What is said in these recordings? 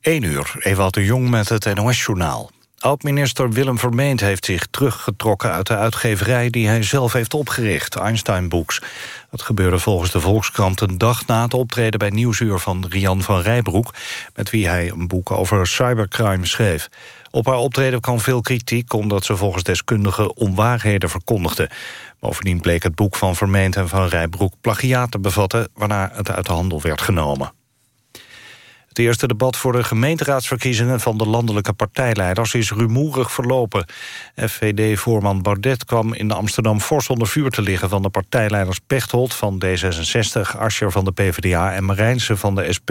1 uur, Ewout de Jong met het NOS-journaal. Oud-minister Willem Vermeend heeft zich teruggetrokken uit de uitgeverij... die hij zelf heeft opgericht, Einstein Books. Dat gebeurde volgens de Volkskrant een dag na het optreden... bij Nieuwsuur van Rian van Rijbroek... met wie hij een boek over cybercrime schreef. Op haar optreden kwam veel kritiek... omdat ze volgens deskundigen onwaarheden verkondigde. Bovendien bleek het boek van Vermeend en van Rijbroek plagiaat te bevatten... waarna het uit de handel werd genomen. Het eerste debat voor de gemeenteraadsverkiezingen van de landelijke partijleiders is rumoerig verlopen. FVD-voorman Baudet kwam in Amsterdam fors onder vuur te liggen van de partijleiders Pechtold van D66, Ascher van de PvdA en Marijnse van de SP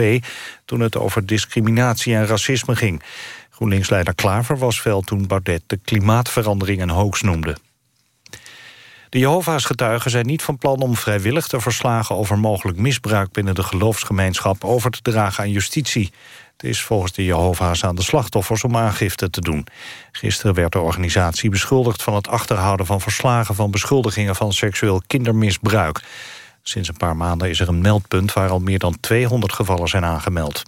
toen het over discriminatie en racisme ging. GroenLinks-leider Klaver was fel toen Baudet de klimaatverandering een hoax noemde. De Jehovah's getuigen zijn niet van plan om vrijwillig te verslagen... over mogelijk misbruik binnen de geloofsgemeenschap over te dragen aan justitie. Het is volgens de Jehovah's aan de slachtoffers om aangifte te doen. Gisteren werd de organisatie beschuldigd van het achterhouden van verslagen... van beschuldigingen van seksueel kindermisbruik. Sinds een paar maanden is er een meldpunt waar al meer dan 200 gevallen zijn aangemeld.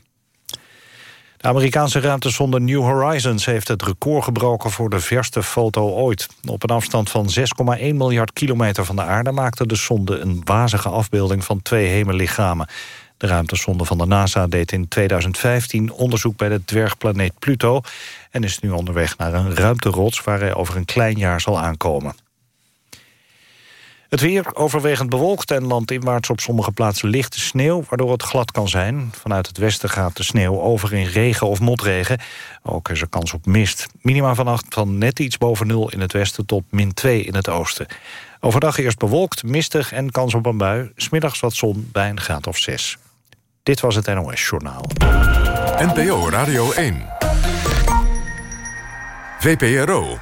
De Amerikaanse ruimtesonde New Horizons heeft het record gebroken voor de verste foto ooit. Op een afstand van 6,1 miljard kilometer van de aarde maakte de sonde een wazige afbeelding van twee hemellichamen. De ruimtesonde van de NASA deed in 2015 onderzoek bij de dwergplaneet Pluto... en is nu onderweg naar een ruimterots waar hij over een klein jaar zal aankomen. Het weer overwegend bewolkt en landinwaarts op sommige plaatsen lichte sneeuw... waardoor het glad kan zijn. Vanuit het westen gaat de sneeuw over in regen of motregen. Ook is er kans op mist. Minima vannacht van net iets boven nul in het westen tot min 2 in het oosten. Overdag eerst bewolkt, mistig en kans op een bui. Smiddags wat zon bij een graad of 6. Dit was het NOS Journaal. NPO Radio 1. VPRO.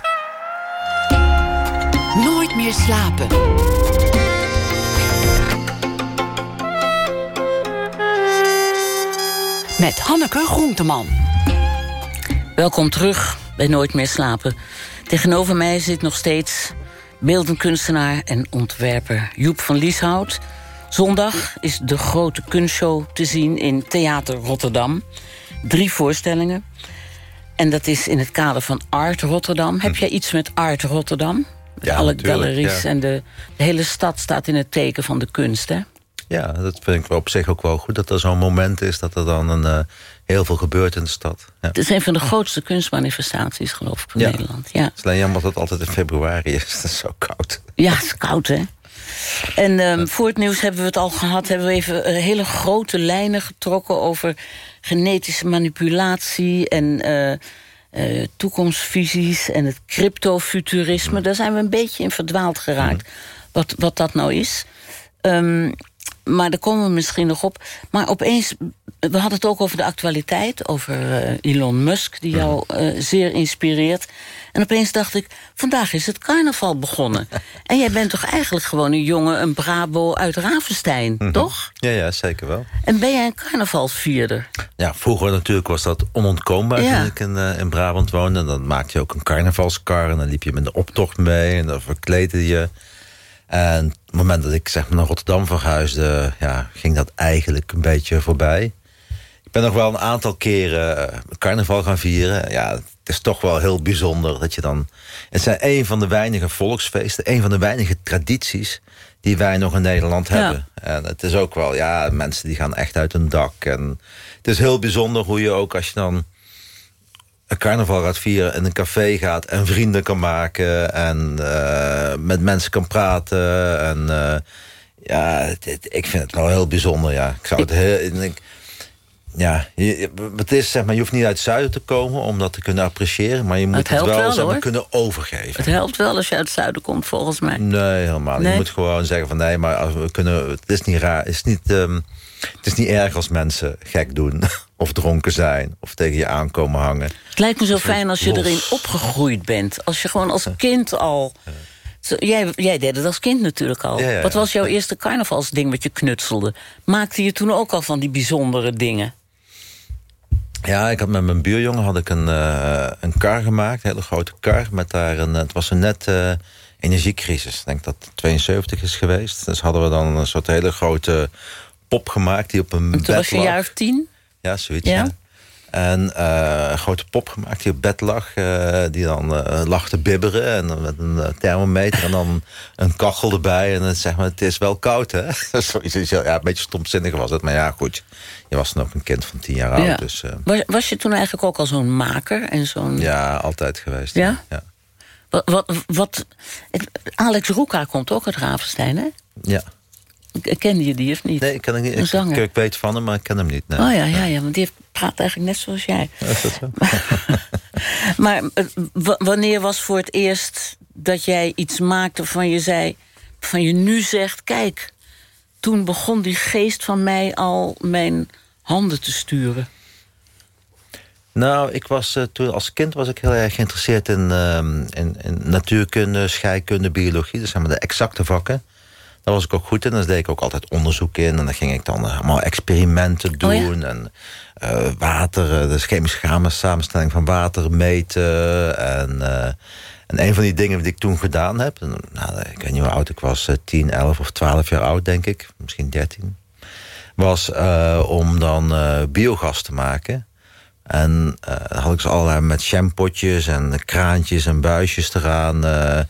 Nooit meer slapen. Met Hanneke Groenteman. Welkom terug bij Nooit meer slapen. Tegenover mij zit nog steeds beeldend kunstenaar en ontwerper Joep van Lieshout. Zondag is de grote kunstshow te zien in Theater Rotterdam. Drie voorstellingen. En dat is in het kader van Art Rotterdam. Heb jij iets met Art Rotterdam? Ja, Alle natuurlijk, galeries ja. en de, de hele stad staat in het teken van de kunst, hè? Ja, dat vind ik op zich ook wel goed. Dat er zo'n moment is dat er dan een, eh, heel veel gebeurt in de stad. Ja. Het is een van de grootste kunstmanifestaties, geloof ik, van Ja. Nederland. Ja. Het is alleen jammer dat het altijd in februari is. Het is zo koud. Ja, het is koud, hè? En ehm, voor het nieuws hebben we het al gehad... hebben we even eh, hele grote lijnen getrokken... over genetische manipulatie en eh, toekomstvisies... en het cryptofuturisme. Daar zijn we een beetje in verdwaald geraakt. Wat, wat dat nou is. Ehm, maar daar komen we misschien nog op. Maar opeens, we hadden het ook over de actualiteit... over eh, Elon Musk, die jou eh, zeer inspireert. En opeens dacht ik, vandaag is het carnaval begonnen. en jij bent toch eigenlijk gewoon een jongen, een bravo uit Ravenstein, toch? Ja, ja, zeker wel. En ben jij een carnavalsvierder? Ja, vroeger natuurlijk was dat onontkoombaar Ja. toen ik in, eh, in Brabant woonde. En dan maakte je ook een carnavalskar en dan liep je met de optocht mee en dan verkleedde je. En op het moment dat ik zeg maar, naar Rotterdam verhuisde, ja, ging dat eigenlijk een beetje voorbij. Ik ben nog wel een aantal keren eh, carnaval gaan vieren. Ja, het is toch wel heel bijzonder dat je dan... Het zijn een van de weinige volksfeesten, een van de weinige tradities... die wij nog in Nederland Ja. hebben. En het is ook wel, ja, mensen die gaan echt uit hun dak. En het is heel bijzonder hoe je ook als je dan een carnaval gaat vieren... in een café gaat en vrienden kan maken... en eh, met mensen kan praten. En eh, ja, het- ik vind het wel heel bijzonder, ja. Ik zou het heel... ik- ja, je, het is, zeg maar, je hoeft niet uit het zuiden te komen om dat te kunnen appreciëren. Maar je moet Het wel, wel, zeg maar, hoor. kunnen overgeven. Het helpt wel als je uit het zuiden komt, volgens mij. Nee, helemaal. Nee? Je moet gewoon zeggen van nee, maar we kunnen, het is niet raar. Het is niet, ehm, het is niet erg als mensen gek doen. Of dronken zijn. Of tegen je aankomen hangen. Het lijkt me zo fijn als je los. erin opgegroeid bent. Als je gewoon als kind al... Jij, jij deed het als kind natuurlijk al. Ja, ja, ja. Wat was jouw eerste carnavalsding wat je knutselde? Maakte je toen ook al van die bijzondere dingen? Ja, ik had met mijn buurjongen had ik een, eh, een kar gemaakt. Een hele grote kar. Met daar een, het was een net eh, energiecrisis. Ik denk dat het 72 is geweest. Dus hadden we dan een soort hele grote pop gemaakt. Die op een En toen bed was je lag. jaar of tien? Ja, zoiets. Ja? En eh, een grote pop gemaakt die op bed lag. eh, die dan eh, lag te bibberen. En dan met een thermometer en dan een kachel erbij. En dan zeg maar, het is wel koud, hè? Ja, een beetje stomzinnig was het. Maar ja, goed. Je was dan ook een kind van tien jaar oud. Ja. Dus Was, was je toen eigenlijk ook al zo'n maker? En zo'n... ja, altijd geweest. Ja? Ja. Wat, wat, wat, Alex Roeka komt ook uit Ravenstein, hè? ja. Kende je die of niet? Nee, ik, ken hem niet. Een Ik, zanger. ik, ik weet van hem, maar ik ken hem niet. Nee. Oh ja, ja, ja, want die praat eigenlijk net zoals jij. Is dat zo? Maar eh, wanneer was voor het eerst dat jij iets maakte van je zei... van je nu zegt, kijk, toen begon die geest van mij al mijn handen te sturen. Nou, ik was, eh, toen als kind was ik heel erg geïnteresseerd in, ehm, in, in natuurkunde, scheikunde, biologie. Dus zeg maar de exacte vakken. Daar was ik ook goed in. Daar deed ik ook altijd onderzoek in. En dan ging ik dan eh, allemaal experimenten Oh ja? doen. En eh, water, eh, de chemische samen- samenstelling van water meten. En, en een van die dingen die ik toen gedaan heb... en, nou, ik weet niet hoe oud ik was, eh, 10, 11 of 12 jaar oud, denk ik. Misschien 13. Was om dan biogas te maken... En had ik ze allerlei met shampootjes en kraantjes en buisjes eraan... een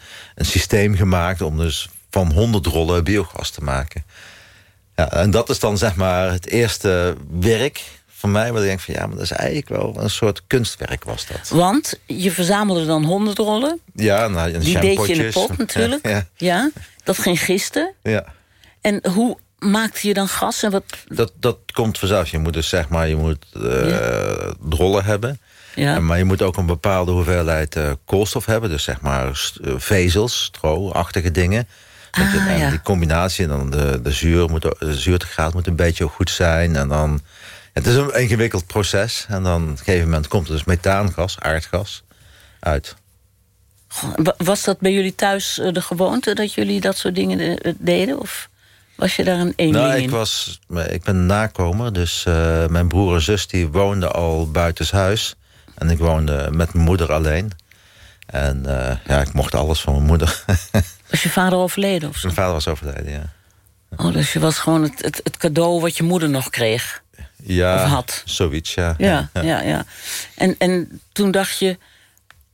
systeem gemaakt om dus van 100 rollen biogas te maken. Ja, en dat is dan zeg maar het eerste werk van mij... waar ik denk van ja, maar dat is eigenlijk wel een soort kunstwerk was dat. Want je verzamelde dan honderd rollen. Ja, nou, en Die deed je in de pot natuurlijk. Ja, Ja, dat ging gisten. ja. En hoe maakte je dan gas? En wat, Dat, dat komt vanzelf. Je moet dus zeg maar, je moet eh, rollen hebben... ja. Maar je moet ook een bepaalde hoeveelheid eh, koolstof hebben. Dus zeg maar eh, vezels, stro-achtige dingen. Je- Ah, en ja. Die combinatie en dan de, de, zuur moet, de zuurtegraad moet een beetje goed zijn. En dan, het is een ingewikkeld proces. En dan op een gegeven moment komt er dus methaangas, aardgas, uit. Wa- Was dat bij jullie thuis eh, de gewoonte dat jullie dat soort dingen eh, deden? Of was je daar een eenling Nou, ik, in? was, ik ben nakomer. Dus eh, mijn broer en zus die woonden al buitenshuis. En ik woonde met mijn moeder alleen. En eh, ja, ik mocht alles van mijn moeder. Was je vader overleden of zo? mijn vader was overleden, ja. Oh, dus je was gewoon het, het, het cadeau wat je moeder nog kreeg. Ja, Of had. zoiets, ja. Ja, ja, ja. En, en toen dacht je,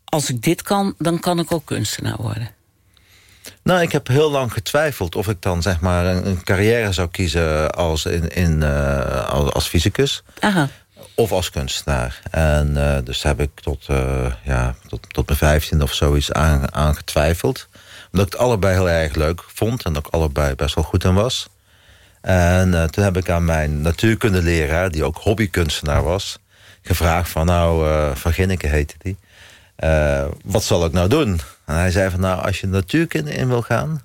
als ik dit kan, dan kan ik ook kunstenaar worden. Nou, ik heb heel lang getwijfeld of ik dan zeg maar een, een carrière zou kiezen als, in, in, eh, als, als fysicus Aha. Of als kunstenaar. En eh, dus heb ik tot, eh, ja, tot, tot mijn vijftiende of zoiets aan, aan getwijfeld. Omdat ik het allebei heel erg leuk vond en dat ik allebei best wel goed in was. En eh, toen heb ik aan mijn natuurkundeleraar, die ook hobbykunstenaar was, gevraagd van nou, Van Ginneke heette die. wat zal ik nou doen? En hij zei van nou, als je natuurkunde in wil gaan,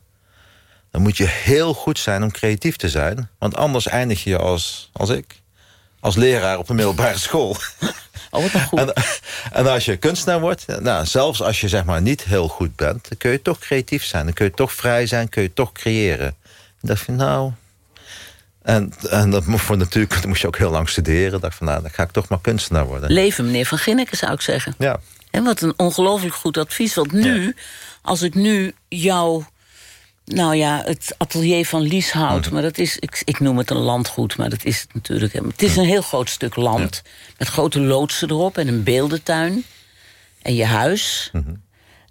dan moet je heel goed zijn om creatief te zijn. Want anders eindig je als, als ik, als leraar op een middelbare school. Oh, wat goed. En, en als je kunstenaar wordt, nou, zelfs als je zeg maar niet heel goed bent, dan kun je toch creatief zijn. Dan kun je toch vrij zijn, kun je toch creëren. Ik dacht van nou. En, en dat, voor natuurkunde moest je ook heel lang studeren. Ik dacht van nou, dan ga ik toch maar kunstenaar worden. Leven, meneer Van Ginneke, zou ik zeggen. Ja. En wat een ongelooflijk goed advies. Want nu, als ik nu jou... Nou ja, het atelier van Lieshout, Mhm. maar dat is, ik, ik noem het een landgoed, maar dat is het natuurlijk. Het is een heel groot stuk land, met grote loodsen erop en een beeldentuin. En je huis. Mhm.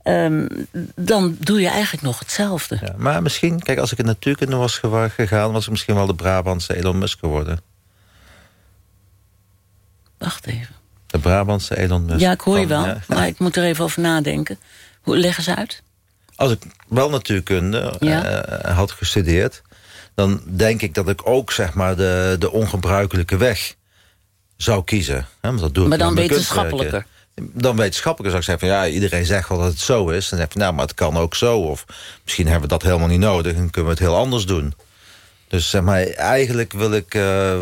Ehm, dan doe je eigenlijk nog hetzelfde. ja. Maar misschien, kijk, als ik in natuurkunde was gegaan, was ik misschien wel de Brabantse Elon Musk geworden. Wacht even. De Brabantse Elon Musk. Ja, ik hoor je wel, ja. maar ik moet er even over nadenken. Hoe, leg eens uit. Als ik wel natuurkunde Ja. eh, had gestudeerd... dan denk ik dat ik ook zeg maar, de, de ongebruikelijke weg zou kiezen. Hè, want dat doe ik Maar dan wetenschappelijker. Dan wetenschappelijker zou ik zeggen van ja, iedereen zegt wel dat het zo is. Dan zeg je nou, maar het kan ook zo. Of misschien hebben we dat helemaal niet nodig en kunnen we het heel anders doen. Dus zeg maar, eigenlijk wil ik, eh,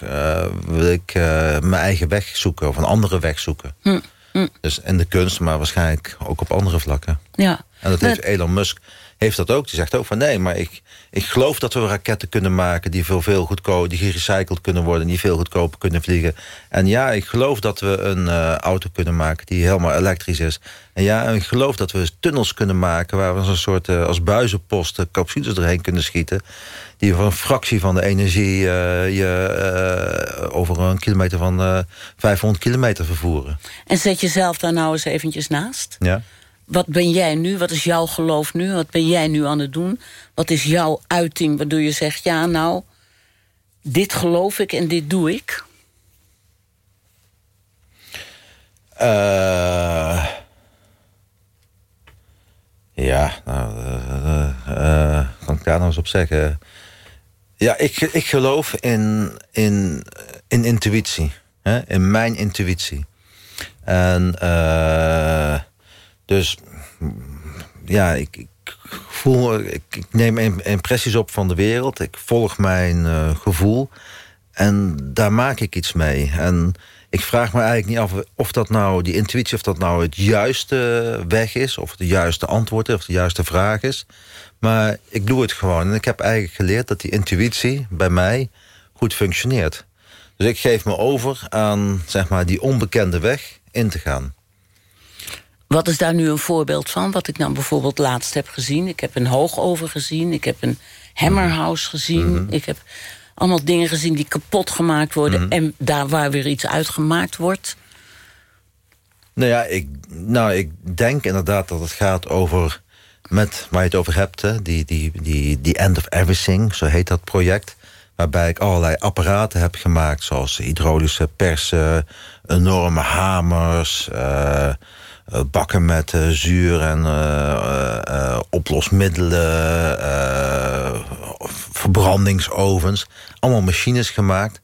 eh, wil ik eh, mijn eigen weg zoeken of een andere weg zoeken. Hm, hm. Dus in de kunst, maar waarschijnlijk ook op andere vlakken. Ja. En dat heeft Elon Musk heeft dat ook. Die zegt ook van nee, maar ik, ik geloof dat we raketten kunnen maken... die veel, veel goedkoper, die gerecycled kunnen worden... die veel goedkoper kunnen vliegen. En ja, ik geloof dat we een uh, auto kunnen maken die helemaal elektrisch is. En ja, en ik geloof dat we tunnels kunnen maken... waar we als een soort uh, als buizenposten capsules erheen kunnen schieten... die voor een fractie van de energie uh, je over een kilometer van 500 kilometer vervoeren. En zet jezelf daar nou eens eventjes naast? Ja wat ben jij nu? Wat is jouw geloof nu? Wat ben jij nu aan het doen? Wat is jouw uiting waardoor je zegt... ja, nou, dit geloof ik en dit doe ik? Uh, ja, nou, uh, uh, kan ik daar nou eens op zeggen? Ja, ik, ik geloof in, in, in intuïtie. Hè? In mijn intuïtie. En... eh dus ja, ik, ik voel, ik, ik, neem impressies op van de wereld. Ik volg mijn uh, gevoel. En daar maak ik iets mee. En ik vraag me eigenlijk niet af of dat nou, die intuïtie, of dat nou het juiste weg is, of de juiste antwoord is, of de juiste vraag is. Maar ik doe het gewoon. En ik heb eigenlijk geleerd dat die intuïtie bij mij goed functioneert. Dus ik geef me over aan zeg maar, die onbekende weg in te gaan. Wat is daar nu een voorbeeld van? Wat ik nou bijvoorbeeld laatst heb gezien. Ik heb een hoogover gezien. Ik heb een hammerhouse gezien. Mm -hmm. Ik heb allemaal dingen gezien die kapot gemaakt worden... Mm -hmm. en daar waar weer iets uitgemaakt wordt. Nou ja, ik, nou, ik denk inderdaad dat het gaat over... met waar je het over hebt, hè, die, die, die, die End of Everything, zo heet dat project... waarbij ik allerlei apparaten heb gemaakt... zoals hydraulische persen, enorme hamers... Uh, uh, bakken met uh, zuur en uh, oplosmiddelen, verbrandingsovens. Allemaal machines gemaakt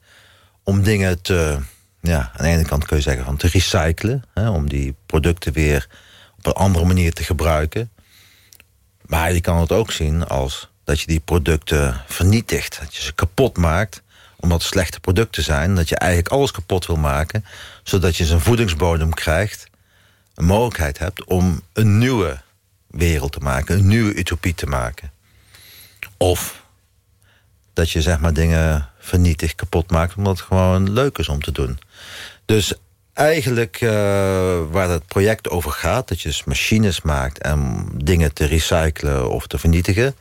om dingen te... Ja, aan de ene kant kun je zeggen van te recyclen. Hè, om die producten weer op een andere manier te gebruiken. Maar je kan het ook zien als dat je die producten vernietigt. Dat je ze kapot maakt omdat het slechte producten zijn. Dat je eigenlijk alles kapot wil maken. Zodat je een voedingsbodem krijgt een mogelijkheid hebt om een nieuwe wereld te maken, een nieuwe utopie te maken. Of dat je zeg maar dingen vernietigt, kapot maakt, omdat het gewoon leuk is om te doen. Dus eigenlijk uh, waar het project over gaat, dat je dus machines maakt en dingen te recyclen of te vernietigen,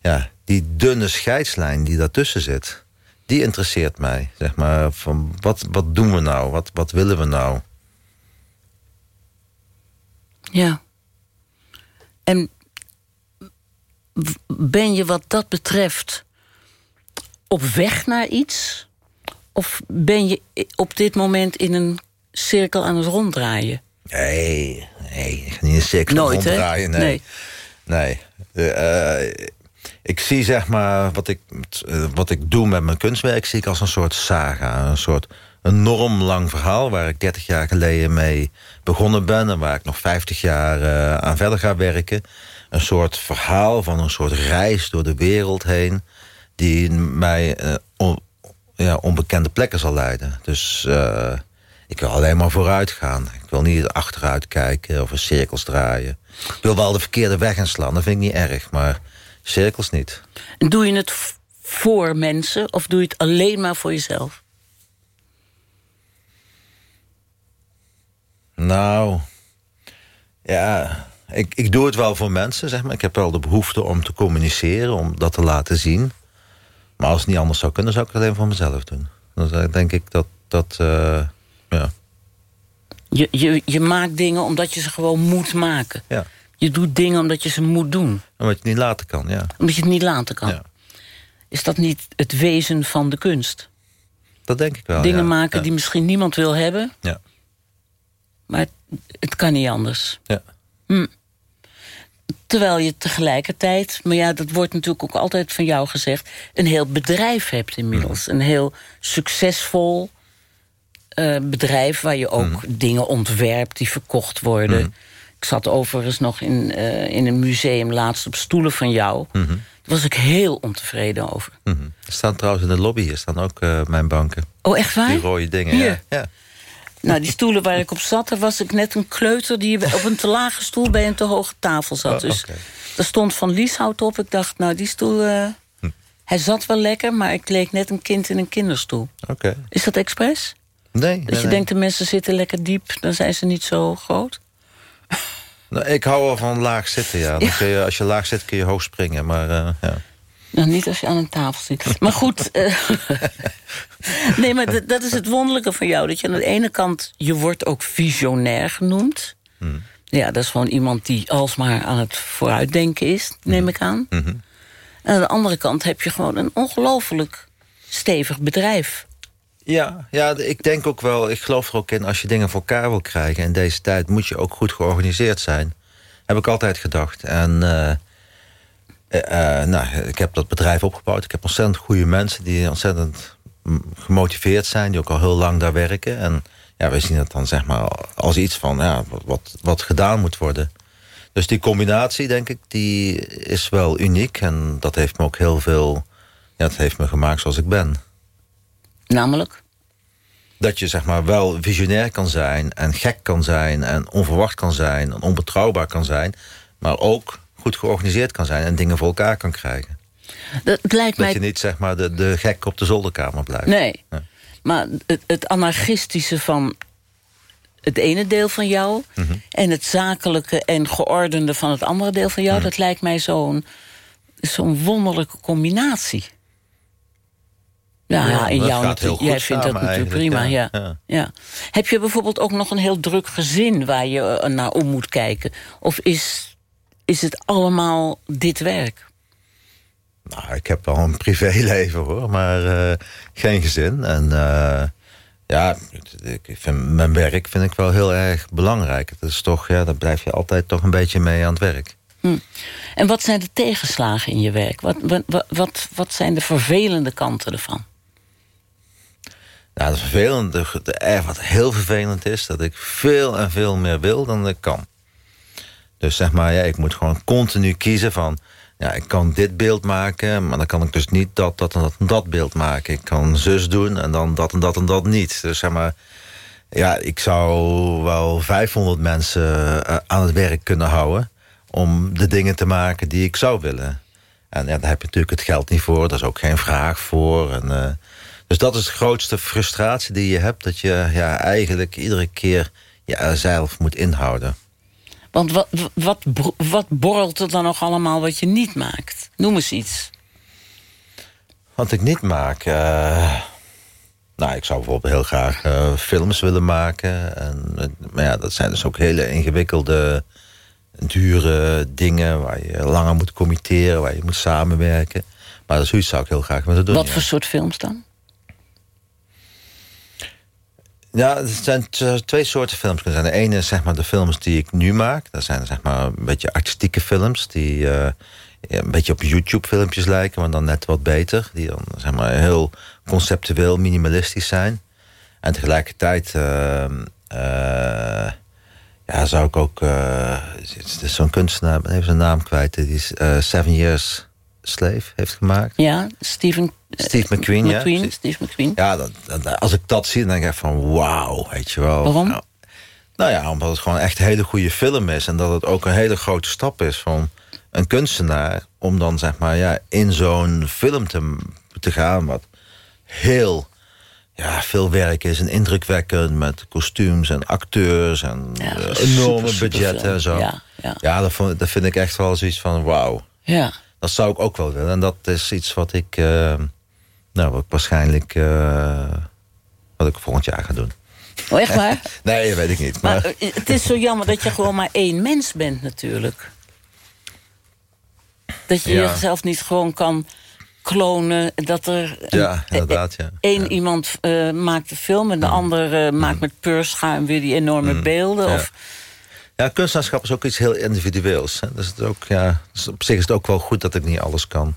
ja, die dunne scheidslijn die daartussen zit, die interesseert mij. Zeg maar, van wat, wat doen we nou? Wat, wat willen we nou? Ja. En ben je wat dat betreft op weg naar iets? Of ben je op dit moment in een cirkel aan het ronddraaien? Nee, nee, niet in een cirkel Nooit, ronddraaien. Nee. nee. nee. Uh, ik zie zeg maar wat ik, uh, wat ik doe met mijn kunstwerk, zie ik als een soort saga. Een soort enorm lang verhaal waar ik 30 jaar geleden mee begonnen ben... en waar ik nog 50 jaar uh, aan verder ga werken. Een soort verhaal van een soort reis door de wereld heen... die mij on, ja, onbekende plekken zal leiden. Dus uh, ik wil alleen maar vooruit gaan. Ik wil niet achteruit kijken of in cirkels draaien. Ik wil wel de verkeerde weg inslaan, dat vind ik niet erg. Maar cirkels niet. Doe je het voor mensen of doe je het alleen maar voor jezelf? Nou, ja, ik, ik doe het wel voor mensen, zeg maar. Ik heb wel de behoefte om te communiceren, om dat te laten zien. Maar als het niet anders zou kunnen, zou ik het alleen voor mezelf doen. Dan denk ik dat, dat uh, ja. Je, je, je maakt dingen omdat je ze gewoon moet maken. Ja. Je doet dingen omdat je ze moet doen. Omdat je het niet laten kan, ja. Omdat je het niet laten kan. Ja. Is dat niet het wezen van de kunst? Dat denk ik wel, Dingen ja. maken ja. die misschien niemand wil hebben. Ja. Maar het kan niet anders. Ja. Hm. Terwijl je tegelijkertijd, maar ja, dat wordt natuurlijk ook altijd van jou gezegd... een heel bedrijf hebt inmiddels. Mhm. Een heel succesvol uh, bedrijf waar je ook Mhm. dingen ontwerpt die verkocht worden. Mhm. Ik zat overigens nog in, uh, in een museum laatst op stoelen van jou. Daar was ik heel ontevreden over. Er staan trouwens in de lobby, hier staan ook uh, mijn banken. Oh, echt waar? Die rode dingen, Hier? ja. ja. Nou, die stoelen waar ik op zat, daar was ik net een kleuter... die op een te lage stoel bij een te hoge tafel zat. Oh, Dus er stond Van Lieshout op. Ik dacht, nou, die stoel... eh, Hm. Hij zat wel lekker, maar ik leek net een kind in een kinderstoel. Oké. Is dat expres? Nee, Dat nee, je nee. denkt, de mensen zitten lekker diep, dan zijn ze niet zo groot? Nou, ik hou wel van laag zitten, ja. Dan Ja. Kun je, als je laag zit kun je hoog springen, maar eh, ja. Nou, niet als je aan een tafel zit. Maar goed. eh, nee, maar dat- is het wonderlijke van jou. Dat je aan de ene kant, je wordt ook visionair genoemd. Ja, dat is gewoon iemand die alsmaar aan het vooruitdenken is, neem ik aan. En aan de andere kant heb je gewoon een ongelooflijk stevig bedrijf. Ja, ja, ik denk ook wel, ik geloof er ook in... als je dingen voor elkaar wil krijgen in deze tijd... moet je ook goed georganiseerd zijn. Heb ik altijd gedacht. En eh, eh, eh, nou, ik heb dat bedrijf opgebouwd. Ik heb ontzettend goede mensen die ontzettend gemotiveerd zijn... die ook al heel lang daar werken. En ja, we zien het dan zeg maar als iets van ja, wat, wat, wat gedaan moet worden. Dus die combinatie, denk ik, die is wel uniek. En dat heeft me ook heel veel... Ja, dat heeft me gemaakt zoals ik ben Namelijk, dat je zeg maar wel visionair kan zijn en gek kan zijn en onverwacht kan zijn en onbetrouwbaar kan zijn, maar ook goed georganiseerd kan zijn en dingen voor elkaar kan krijgen. dat lijkt Dat mij je niet zeg maar de, de gek op de zolderkamer blijft. Nee. Ja. Maar het, het anarchistische van het ene deel van jou... Mhm. en het zakelijke en geordende van het andere deel van jou... Mhm. dat lijkt mij zo'n zo'n wonderlijke combinatie. Ja, Ja, in jou natuurlijk. Jij vindt dat natuurlijk prima, ja. Ja. Heb je bijvoorbeeld ook nog een heel druk gezin... waar je eh, naar om moet kijken? Of is, is het allemaal dit werk? Nou, ik heb wel een privéleven hoor, maar eh, geen gezin. En eh, ja, ik vind, mijn werk vind ik wel heel erg belangrijk. Het is toch, ja, daar blijf je altijd toch een beetje mee aan het werk. En wat zijn de tegenslagen in je werk? Wat, wat, wat- wat, zijn de vervelende kanten ervan? Nou, het vervelende, de- eh, wat heel vervelend is, dat ik veel en veel meer wil dan ik kan. Dus zeg maar, ja, ik moet gewoon continu kiezen van, ja, ik kan dit beeld maken, maar dan kan ik dus niet dat, dat en dat en dat beeld maken. Ik kan zus doen en dan dat en dat en dat niet. Dus zeg maar, ja, ik zou wel 500 mensen eh, aan het werk kunnen houden om de dingen te maken die ik zou willen. En ja, daar heb je natuurlijk het geld niet voor, daar is ook geen vraag voor. En, eh, dus dat is de grootste frustratie die je hebt, dat je ja, eigenlijk iedere keer jezelf moet inhouden. Want wat, wat, wat borrelt er dan nog allemaal wat je niet maakt? Noem eens iets. Wat ik niet maak. eh, nou, ik zou bijvoorbeeld heel graag eh, films willen maken. En, eh, maar ja, dat zijn dus ook hele ingewikkelde, dure dingen waar je langer moet committeren, waar je moet samenwerken. Maar zoiets zou ik heel graag willen doen. Wat ja. voor soort films dan? Ja, er zijn t- twee soorten films kunnen zijn. De ene is zeg maar de films die ik nu maak. Dat zijn zeg maar een beetje artistieke films die eh, een beetje op YouTube filmpjes lijken, maar dan net wat beter. Die dan zeg maar heel conceptueel, minimalistisch zijn. En tegelijkertijd eh, eh, ja, zou ik ook... eh, zo'n kunstenaar, even zijn naam kwijt... die is eh, Seven Years Slave heeft gemaakt. Ja, Steven... eh, Steve McQueen, ja, McQueen. Steve McQueen. Ja, dat, dat- als ik dat zie, dan denk ik van wauw, weet je wel. Waarom? Nou, nou ja, omdat het gewoon echt een hele goede film is. En dat het ook een hele grote stap is van een kunstenaar... om dan zeg maar ja, in zo'n film te, te gaan... wat heel ja, veel werk is en indrukwekkend... met kostuums en acteurs en Ja, eh, enorme super budgetten en zo. Ja, ja. ja dat, vond, dat vind ik echt wel zoiets van wauw. Ja. Dat zou ik ook wel willen. En dat is iets wat ik, eh, nou, wat ik waarschijnlijk eh, wat ik volgend jaar ga doen. Oh, echt waar? Nee, dat weet ik niet. Maar, Maar eh, het is zo jammer dat je gewoon maar één mens bent natuurlijk. Dat je Ja. jezelf niet gewoon kan klonen. Dat er Ja, inderdaad, ja. één Ja. iemand maakt de film... en de ander eh, maakt met peurschuim weer die enorme beelden. ja. Of, ja, kunstenaarschap is ook iets heel individueels. Hè. Dus, het is ook, ja, dus op zich is het ook wel goed dat ik niet alles kan.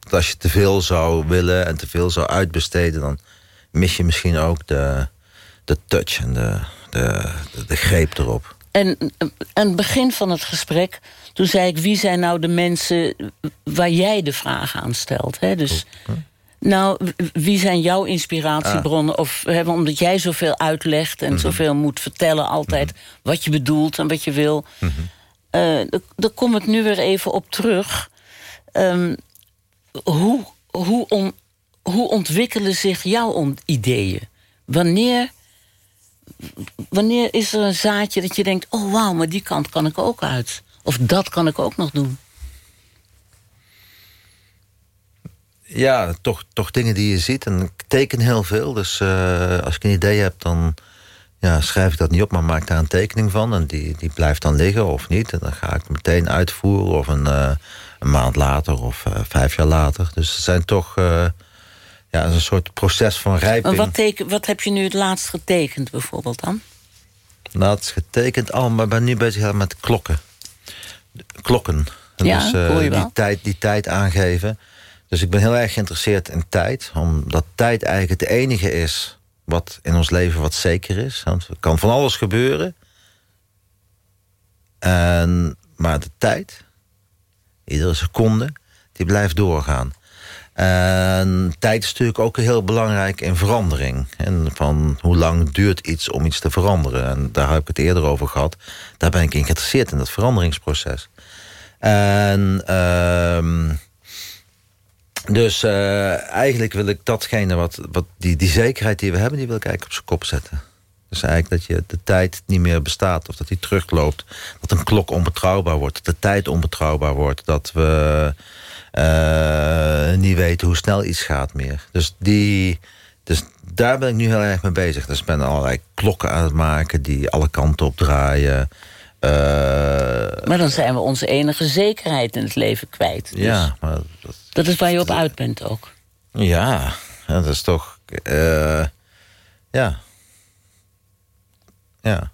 Want als je te veel zou willen en te veel zou uitbesteden... dan mis je misschien ook de, de touch en de, de, de, de greep erop. En eh, aan het begin van het gesprek, toen zei ik... wie zijn nou de mensen waar jij de vraag aan stelt? Hè? Dus Nou, wie zijn jouw inspiratiebronnen? Of hè, omdat jij zoveel uitlegt en zoveel moet vertellen altijd... wat je bedoelt en wat je wil. Eh, d- daar kom ik nu weer even op terug. Ehm, hoe, hoe, on- hoe ontwikkelen zich jouw ideeën? Wanneer, wanneer is er een zaadje dat je denkt... oh wauw, maar die kant kan ik ook uit. Of dat kan ik ook nog doen. Ja, toch, toch dingen die je ziet. En ik teken heel veel. Dus eh, als ik een idee heb, dan ja, schrijf ik dat niet op, maar maak daar een tekening van. En die, die blijft dan liggen of niet. En dan ga ik meteen uitvoeren. Of een, eh, een maand later of eh, vijf jaar later. Dus het zijn toch ja, een soort proces van rijping. Maar wat, teken, wat heb je nu het laatst getekend bijvoorbeeld dan? Is getekend al, maar ik ben nu bezig met klokken. Klokken. En Ja, dus, hoor je wel. die, tijd, die tijd aangeven. Dus ik ben heel erg geïnteresseerd in tijd. Omdat tijd eigenlijk het enige is wat in ons leven wat zeker is. Want er kan van alles gebeuren. En, maar de tijd, iedere seconde, die blijft doorgaan. En tijd is natuurlijk ook heel belangrijk in verandering. En van hoe lang duurt iets om iets te veranderen. En daar heb ik het eerder over gehad. Daar ben ik geïnteresseerd in dat veranderingsproces. En ehm, dus eh, eigenlijk wil ik datgene wat, wat die, die zekerheid die we hebben, die wil ik eigenlijk op zijn kop zetten. Dus eigenlijk dat je de tijd niet meer bestaat of dat die terugloopt. Dat een klok onbetrouwbaar wordt, dat de tijd onbetrouwbaar wordt. Dat we eh, niet weten hoe snel iets gaat meer. Dus, die, dus daar ben ik nu heel erg mee bezig. Dus ik ben allerlei klokken aan het maken die alle kanten op draaien. Eh, Maar dan zijn we onze enige zekerheid in het leven kwijt. Dus ja, maar dat, Dat is waar je op uit bent ook. Ja, dat is toch. eh, ja. Ja.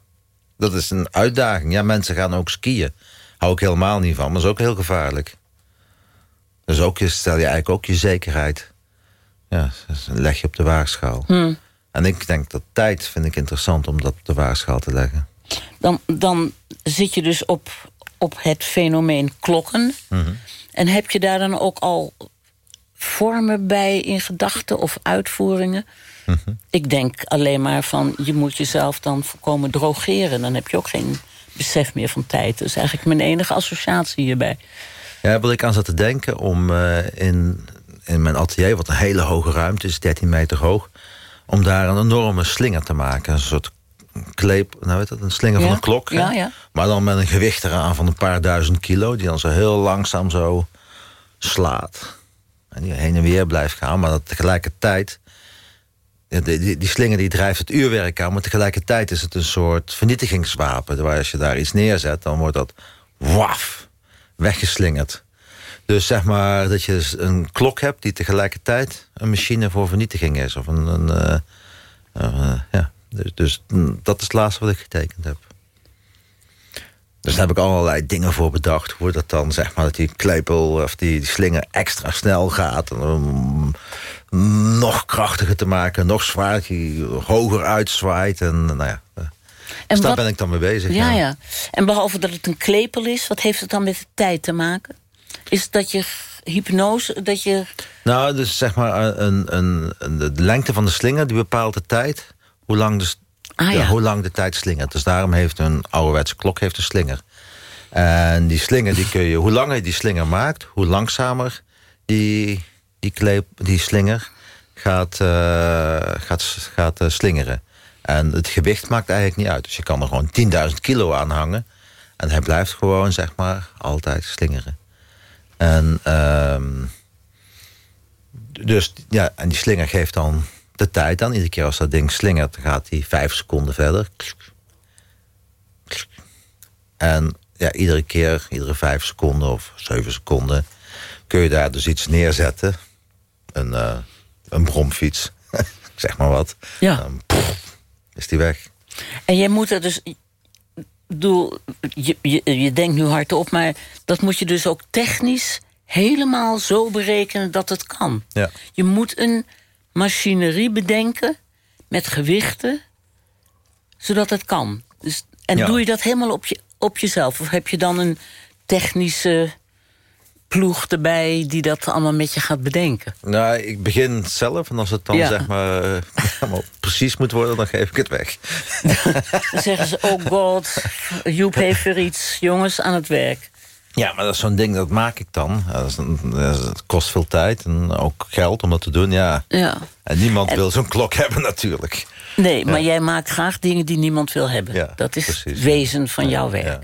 Dat is een uitdaging. Ja, mensen gaan ook skiën. Hou ik helemaal niet van, maar is ook heel gevaarlijk. Dus ook je, stel je eigenlijk ook je zekerheid. Ja, dus leg je op de waagschaal. Hm. En ik denk dat tijd vind ik interessant om dat op de waagschaal te leggen. Dan, dan zit je dus op, op het fenomeen klokken. Mhm. En heb je daar dan ook al vormen bij in gedachten of uitvoeringen? Mhm. Ik denk alleen maar van, je moet jezelf dan voorkomen drogeren. Dan heb je ook geen besef meer van tijd. Dat is eigenlijk mijn enige associatie hierbij. Ja, wat ik aan zat te denken om eh, in, in mijn atelier, wat een hele hoge ruimte is, 13 meter hoog, om daar een enorme slinger te maken. Een soort kleep, nou weet dat, een slinger Ja, van een klok. hè? ja, ja. Maar dan met een gewicht eraan van een paar duizend kilo, die dan zo heel langzaam zo slaat. En die heen en weer blijft gaan, maar dat tegelijkertijd. Die, die, die slinger die drijft het uurwerk aan, maar tegelijkertijd is het een soort vernietigingswapen. Waar als je daar iets neerzet, dan wordt dat waf, weggeslingerd. Dus zeg maar dat je een klok hebt die tegelijkertijd een machine voor vernietiging is. Of een, een eh, eh, ja. Dus, dus mm, dat is het laatste wat ik getekend heb. Dus daar heb ik allerlei dingen voor bedacht. Hoe dat dan, zeg maar, dat die klepel of die, die slinger extra snel gaat. En, um, nog krachtiger te maken, nog zwaar, dat die hoger uitzwaait. En nou ja, eh, En dus daar wat- ben ik dan mee bezig. Ja, ja. En behalve dat het een klepel is, wat heeft het dan met de tijd te maken? Is dat je hypnose, dat je... Nou, dus zeg maar, een, een, een, de lengte van de slinger die bepaalt de tijd. Hoe lang de, Ah, ja, ja. hoe lang de tijd slingert. Dus daarom heeft een ouderwetse klok heeft een slinger. En die slinger, die kun je, hoe langer je die slinger maakt, hoe langzamer die, die, kleep, die slinger gaat, eh, gaat, gaat eh, slingeren. En het gewicht maakt eigenlijk niet uit. Dus je kan er gewoon 10.000 kilo aan hangen. En hij blijft gewoon, zeg maar, altijd slingeren. En, ehm, dus, ja, en die slinger geeft dan de tijd aan. Iedere keer als dat ding slingert, dan gaat hij vijf seconden verder. En ja, iedere keer, iedere vijf seconden of zeven seconden... kun je daar dus iets neerzetten. Een, eh, een bromfiets, zeg maar wat. Ja. Dan pff, is die weg. En jij moet er dus... ik bedoel, je, je, je denkt nu hardop, maar dat moet je dus ook technisch helemaal zo berekenen dat het kan. Ja. Je moet een machinerie bedenken met gewichten, zodat het kan. Dus, en Ja. doe je dat helemaal op, je, op jezelf? Of heb je dan een technische ploeg erbij die dat allemaal met je gaat bedenken? Nou, ik begin zelf en als het dan Ja. zeg maar eh, precies moet worden, dan geef ik het weg. Dan zeggen ze, oh god, Joep heeft weer iets jongens aan het werk. Ja, maar dat is zo'n ding, dat maak ik dan. Het kost veel tijd en ook geld om dat te doen, ja. Ja. En niemand wil zo'n klok hebben natuurlijk. Nee, maar jij maakt graag dingen die niemand wil hebben. Ja, dat is precies. het wezen van jouw werk. ja.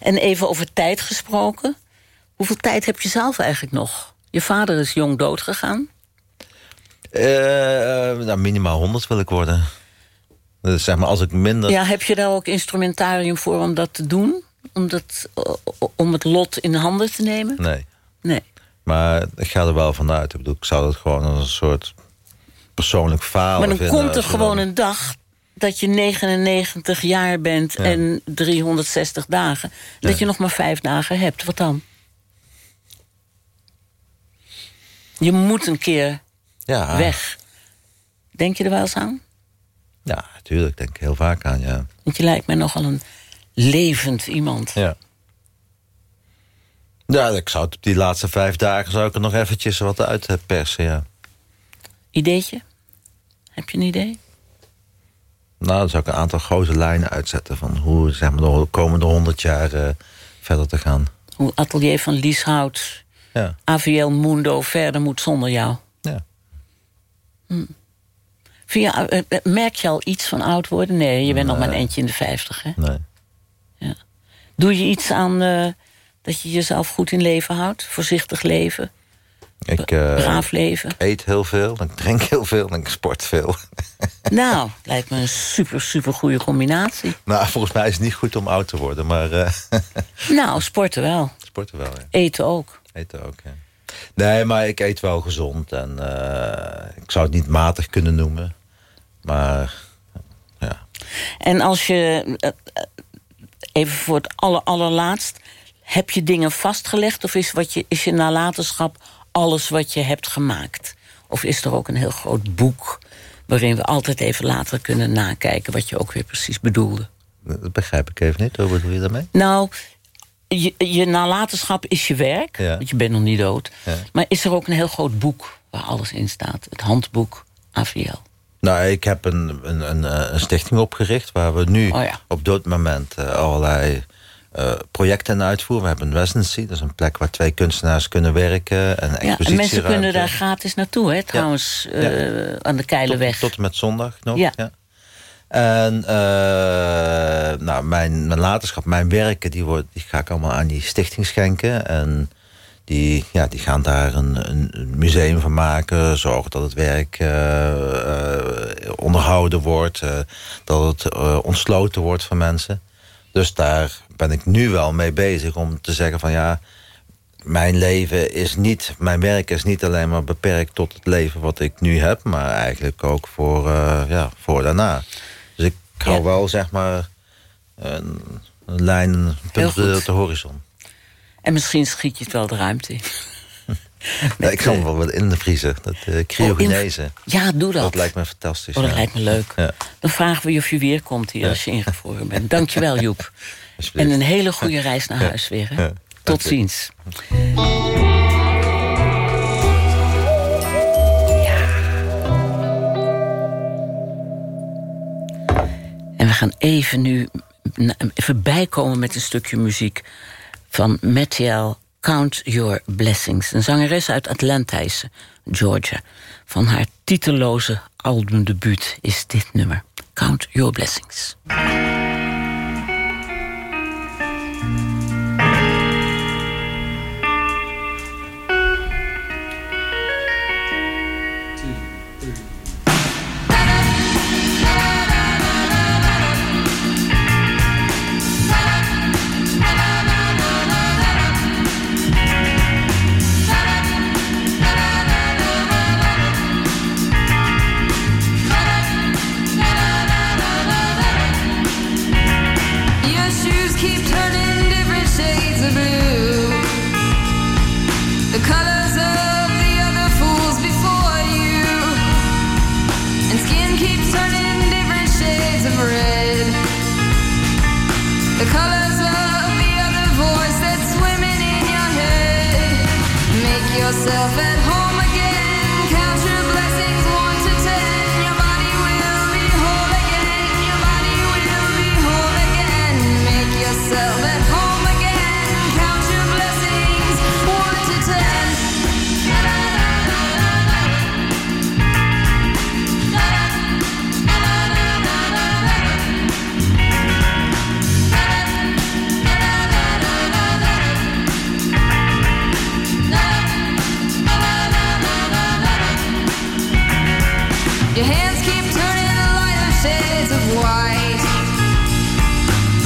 En even over tijd gesproken. Hoeveel tijd heb je zelf eigenlijk nog? Je vader is jong doodgegaan. Nou, minimaal 100 wil ik worden. Dus zeg maar, als ik minder... Ja, heb je daar ook instrumentarium voor om dat te doen? Om, dat, om het lot in handen te nemen? Nee, Nee. maar ik ga er wel vanuit. Ik bedoel, ik zou het gewoon als een soort persoonlijk verhaal Maar dan vinden komt er gewoon dan- een dag dat je 99 jaar bent Ja. en 360 dagen. Dat Ja. je nog maar vijf dagen hebt. Wat dan? Je moet een keer Ja, weg. Denk je er wel eens aan? Ja, natuurlijk. denk ik heel vaak aan, ja. Want je lijkt mij nogal een levend iemand. Ja. Ja, ik zou het op die laatste vijf dagen zou ik er nog eventjes wat uit eh, persen, ja. Ideetje? Heb je een idee? Nou, dan zou ik een aantal grote lijnen uitzetten... van hoe zeg maar, de komende honderd jaar eh, verder te gaan. Hoe Atelier van Lieshout, Ja, AVL Mundo verder moet zonder jou. ja. Je, eh, merk je al iets van oud worden? Nee, je bent nog maar een eentje in de 50, hè? Nee. Doe je iets aan eh, dat je jezelf goed in leven houdt? Voorzichtig leven, Ik eh, braaf leven? eet heel veel, ik drink heel veel en ik sport veel. Nou, lijkt me een super, super goede combinatie. nou, volgens mij is het niet goed om oud te worden, maar eh, Nou, sporten wel. sporten wel, ja. Eten ook. Eten ook, ja. Nee, maar ik eet wel gezond en ik zou het niet matig kunnen noemen. Maar ja, En als je, even voor het aller, allerlaatst... heb je dingen vastgelegd of is, wat je, is je nalatenschap alles wat je hebt gemaakt? Of is er ook een heel groot boek... waarin we altijd even later kunnen nakijken... wat je ook weer precies bedoelde? dat begrijp ik even niet. Hoe bedoel je daarmee? Nou, je, je nalatenschap is je werk, Ja. want je bent nog niet dood. Ja. Maar is er ook een heel groot boek waar alles in staat? Het handboek AVL. Nou, ik heb een, een, een, eh, een stichting opgericht... waar we nu Oh ja. op dit moment eh, allerlei eh, projecten uitvoeren. We hebben een residency, dat is een plek waar twee kunstenaars kunnen werken. Een Ja, en mensen kunnen daar gratis naartoe, hè, trouwens, eh, aan de Keilenweg. Tot, tot en met zondag nog. Ja. Ja. En nou, mijn nalatenschap, mijn werken, die, wordt, die ga ik allemaal aan die stichting schenken. En die, ja, die gaan daar een, een museum van maken. Zorgen dat het werk eh, eh, onderhouden wordt. eh, dat het ontsloten wordt van mensen. Dus daar ben ik nu wel mee bezig om te zeggen van ja mijn leven is niet, mijn werk is niet alleen maar beperkt tot het leven wat ik nu heb, maar eigenlijk ook voor, ja, voor daarna. Dus ik hou Ja. wel zeg maar een, een lijn, een punt op de horizon. En misschien schiet je het wel de ruimte in. Ja, ik kan wel wat in de vriezer, dat uh, cryogenese. Ja, doe dat. dat lijkt me fantastisch. Oh, dat ja. lijkt me leuk. Ja. Dan vragen we je of je weer komt hier als je ingevroren bent. Dankjewel, Joep. En een hele goede reis naar huis weer. Hè? Tot ziens. En we gaan even nu even bijkomen met een stukje muziek van Mattiel Count Your Blessings. Een zangeres uit Atlantis, Georgia. Van haar titeloze albumdebuut is dit nummer. Count Your Blessings.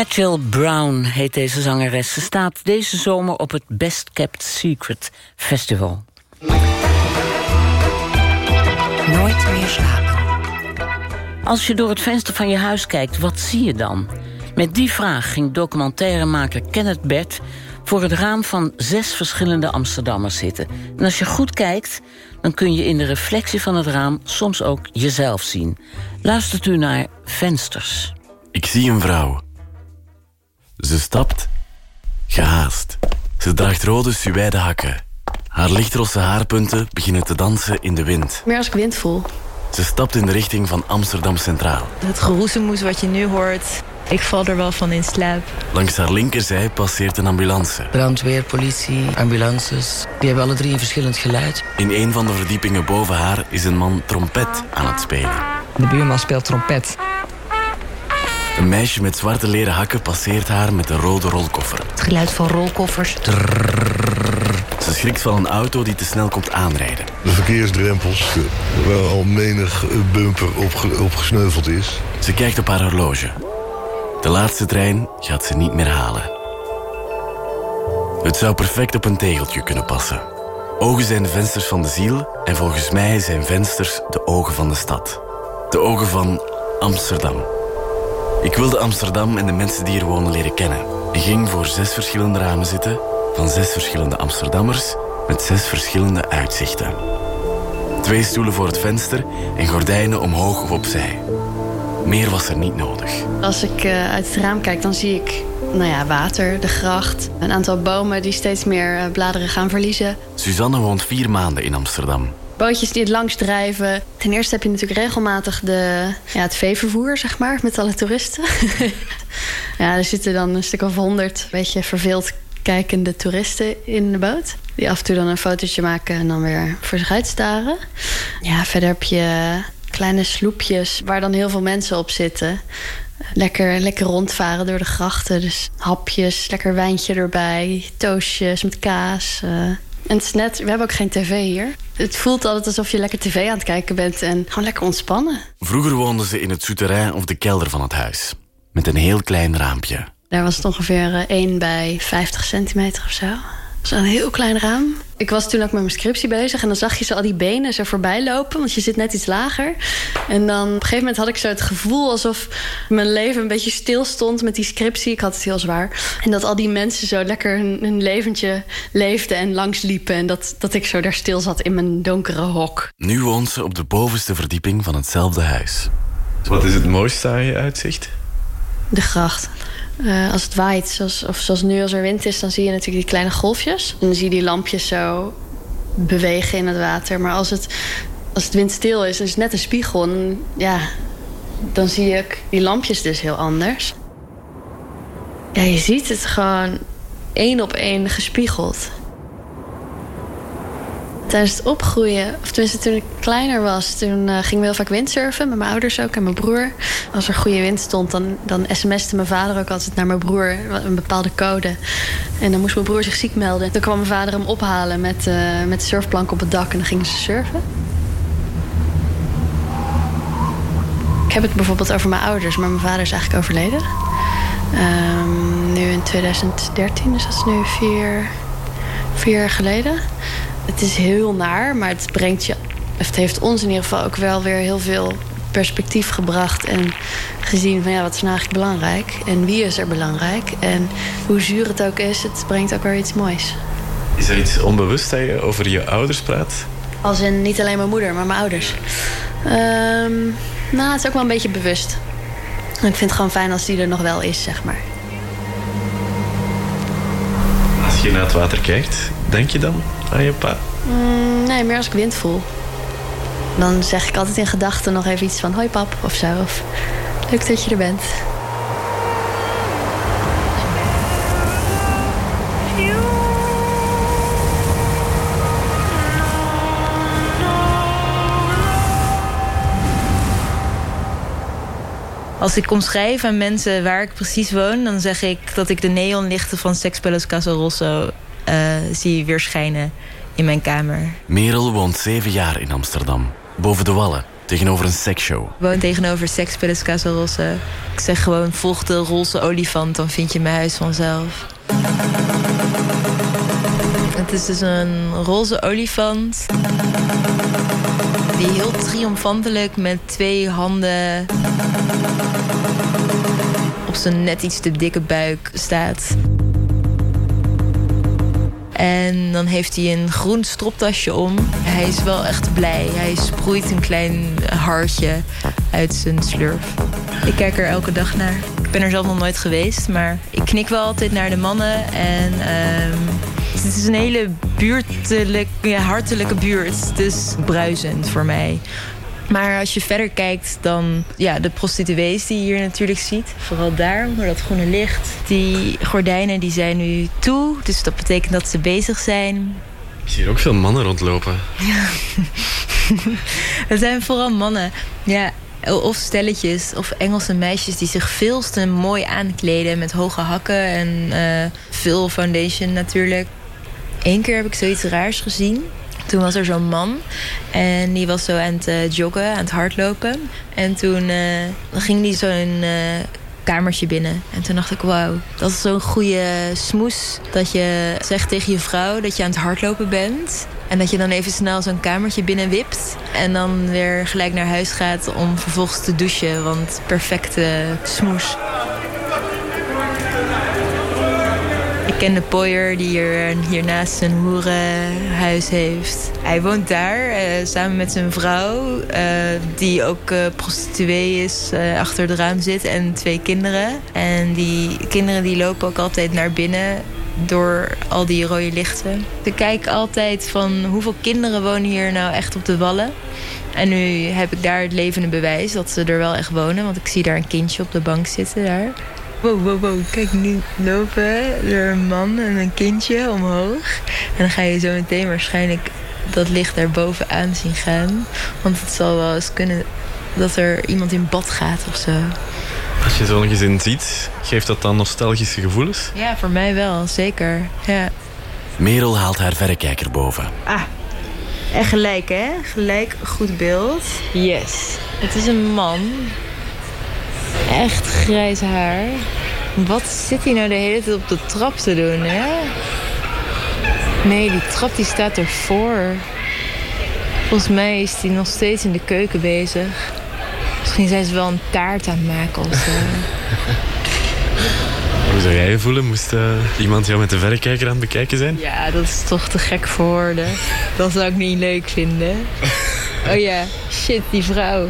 Matchell Brown heet deze zangeres. Ze staat deze zomer op het Best Kept Secret Festival. Nooit meer slapen. Als je door het venster van je huis kijkt, wat zie je dan? Met die vraag ging documentairemaker Kenneth Bert... voor het raam van zes verschillende Amsterdammers zitten. En als je goed kijkt, dan kun je in de reflectie van het raam... soms ook jezelf zien. Luistert u naar Vensters. Ik zie een vrouw. Ze stapt, gehaast. Ze draagt rode suède hakken. Haar lichtrosse haarpunten beginnen te dansen in de wind. Meer als ik wind voel. Ze stapt in de richting van Amsterdam Centraal. Het geroezemoes wat je nu hoort, ik val er wel van in slaap. Langs haar linkerzij passeert een ambulance. Brandweer, politie, ambulances. Die hebben alle drie een verschillend geluid. In een van de verdiepingen boven haar is een man trompet aan het spelen. De buurman speelt trompet. Een meisje met zwarte leren hakken passeert haar met een rode rolkoffer. Het geluid van rolkoffers. Ze schrikt van een auto die te snel komt aanrijden. De verkeersdrempels, waar al menig bumper op, op gesneuveld is. Ze kijkt op haar horloge. De laatste trein gaat ze niet meer halen. Het zou perfect op een tegeltje kunnen passen. Ogen zijn de vensters van de ziel en volgens mij zijn vensters de ogen van de stad. De ogen van Amsterdam. Ik wilde Amsterdam en de mensen die hier wonen leren kennen. En ging voor zes verschillende ramen zitten van zes verschillende Amsterdammers met zes verschillende uitzichten. Twee stoelen voor het venster en gordijnen omhoog of opzij. Meer was er niet nodig. Als ik eh, uit het raam kijk, dan zie ik nou ja, water, de gracht. Een aantal bomen die steeds meer eh, bladeren gaan verliezen. Suzanne woont vier maanden in Amsterdam. Bootjes die het langs drijven. Ten eerste heb je natuurlijk regelmatig de, ja, het veevervoer, zeg maar, met alle toeristen. ja, er zitten dan een stuk of honderd, beetje verveeld kijkende toeristen in de boot. Die af en toe dan een fotootje maken en dan weer voor zich uitstaren. Ja, verder heb je kleine sloepjes waar dan heel veel mensen op zitten. Lekker, lekker rondvaren door de grachten. Dus hapjes, lekker wijntje erbij, toastjes met kaas. eh. En het is net, we hebben ook geen tv hier. Het voelt altijd alsof je lekker tv aan het kijken bent en gewoon lekker ontspannen. Vroeger woonden ze in het souterrain of de kelder van het huis. Met een heel klein raampje. Daar was het ongeveer eh, 1 bij 50 centimeter of zo. Dat een heel klein raam. Ik was toen ook met mijn scriptie bezig en dan zag je zo al die benen zo voorbij lopen, want je zit net iets lager. En dan op een gegeven moment had ik zo het gevoel alsof mijn leven een beetje stil stond met die scriptie. Ik had het heel zwaar. En dat al die mensen zo lekker hun, hun leventje leefden en langsliepen. En dat, dat ik zo daar stil zat in mijn donkere hok. Nu woont ze op de bovenste verdieping van hetzelfde huis. Wat is het mooiste aan je uitzicht? De gracht. Eh, als het waait, zoals, of zoals nu als er wind is, dan zie je natuurlijk die kleine golfjes. En dan zie je die lampjes zo bewegen in het water. Maar als het, als het windstil is, is het net een spiegel. Ja, dan zie ik die lampjes dus heel anders. Ja, je ziet het gewoon één op één gespiegeld. Tijdens het opgroeien, of tenminste toen ik kleiner was... toen uh, gingen we heel vaak windsurfen, met mijn ouders ook en mijn broer. Als er goede wind stond, dan, dan sms'te mijn vader ook altijd naar mijn broer... een bepaalde code. En dan moest mijn broer zich ziek melden. Toen kwam mijn vader hem ophalen met, uh, met de surfplank op het dak... en dan gingen ze surfen. Ik heb het bijvoorbeeld over mijn ouders, maar mijn vader is eigenlijk overleden. Um, nu in 2013, dus dat is nu vier, vier jaar geleden. Het is heel naar, maar het brengt je. Het heeft ons in ieder geval ook wel weer heel veel perspectief gebracht. En gezien van ja, wat is nou eigenlijk belangrijk? En wie is er belangrijk? En hoe zuur het ook is, het brengt ook weer iets moois. Is er iets onbewust dat je over je ouders praat? Als in niet alleen mijn moeder, maar mijn ouders. Um, nou, het is ook wel een beetje bewust. Ik vind het gewoon fijn als die er nog wel is, zeg maar. Als je naar het water kijkt, denk je dan aan je pa? Mm, nee, meer als ik wind voel. Dan zeg ik altijd in gedachten nog even iets van hoi pap of zo. Of leuk dat je er bent. Als ik omschrijf aan mensen waar ik precies woon... dan zeg ik dat ik de neonlichten van Sex Palace Casa Rosso uh, zie weer schijnen in mijn kamer. Merel woont zeven jaar in Amsterdam. Boven de Wallen, tegenover een seksshow. Ik woon tegenover Sex Palace Casa. Ik zeg gewoon, volg de roze olifant, dan vind je mijn huis vanzelf. Het is dus een roze olifant... die heel triomfantelijk met twee handen op zijn net iets te dikke buik staat. En dan heeft hij een groen stroptasje om. Hij is wel echt blij. Hij sproeit een klein hartje uit zijn slurf. Ik kijk er elke dag naar. Ik ben er zelf nog nooit geweest, maar ik knik wel altijd naar de mannen. En uh, het is een hele buurtelijke, hartelijke buurt. Het is bruisend voor mij. Maar als je verder kijkt, dan ja, de prostituees die je hier natuurlijk ziet. Vooral daar, onder dat groene licht. Die gordijnen die zijn nu toe. Dus dat betekent dat ze bezig zijn. Ik zie hier ook veel mannen rondlopen. Ja. Het zijn vooral mannen. Ja, of stelletjes of Engelse meisjes die zich veel te mooi aankleden met hoge hakken en uh, veel foundation natuurlijk. Eén keer heb ik zoiets raars gezien. Toen was er zo'n man en die was zo aan het uh, joggen, aan het hardlopen. En toen uh, ging hij zo'n uh, kamertje binnen. En toen dacht ik, wauw, dat is zo'n goede smoes. Dat je zegt tegen je vrouw dat je aan het hardlopen bent. En dat je dan even snel zo'n kamertje binnenwipt. En dan weer gelijk naar huis gaat om vervolgens te douchen. Want perfecte smoes. Ik ken de pooier die hier, hiernaast een hoerenhuis heeft. Hij woont daar uh, samen met zijn vrouw, uh, die ook prostituee is, achter het raam zit en twee kinderen. En die kinderen die lopen ook altijd naar binnen door al die rode lichten. Ik kijk altijd van hoeveel kinderen wonen hier nou echt op de wallen. En nu heb ik daar het levende bewijs dat ze er wel echt wonen. Want ik zie daar een kindje op de bank zitten daar. Wow, wow, wow. Kijk, nu lopen er een man en een kindje omhoog. En dan ga je zo meteen waarschijnlijk dat licht daar bovenaan zien gaan. Want het zal wel eens kunnen dat er iemand in bad gaat of zo. Als je zo'n gezin ziet, geeft dat dan nostalgische gevoelens? Ja, voor mij wel, zeker. Ja. Merel haalt haar verrekijker boven. Ah, en gelijk hè? Gelijk goed beeld. Yes. Het is een man Echt grijs haar. Wat zit hij nou de hele tijd op de trap te doen, hè? Nee, die trap die staat ervoor. Volgens mij is hij nog steeds in de keuken bezig. Misschien zijn ze wel een taart aan het maken of zo. Hoe zou jij je voelen? Moest uh, iemand jou met de verrekijker aan het bekijken zijn? Ja, dat is toch te gek voor woorden. Dat zou ik niet leuk vinden. Oh ja, shit, die vrouw.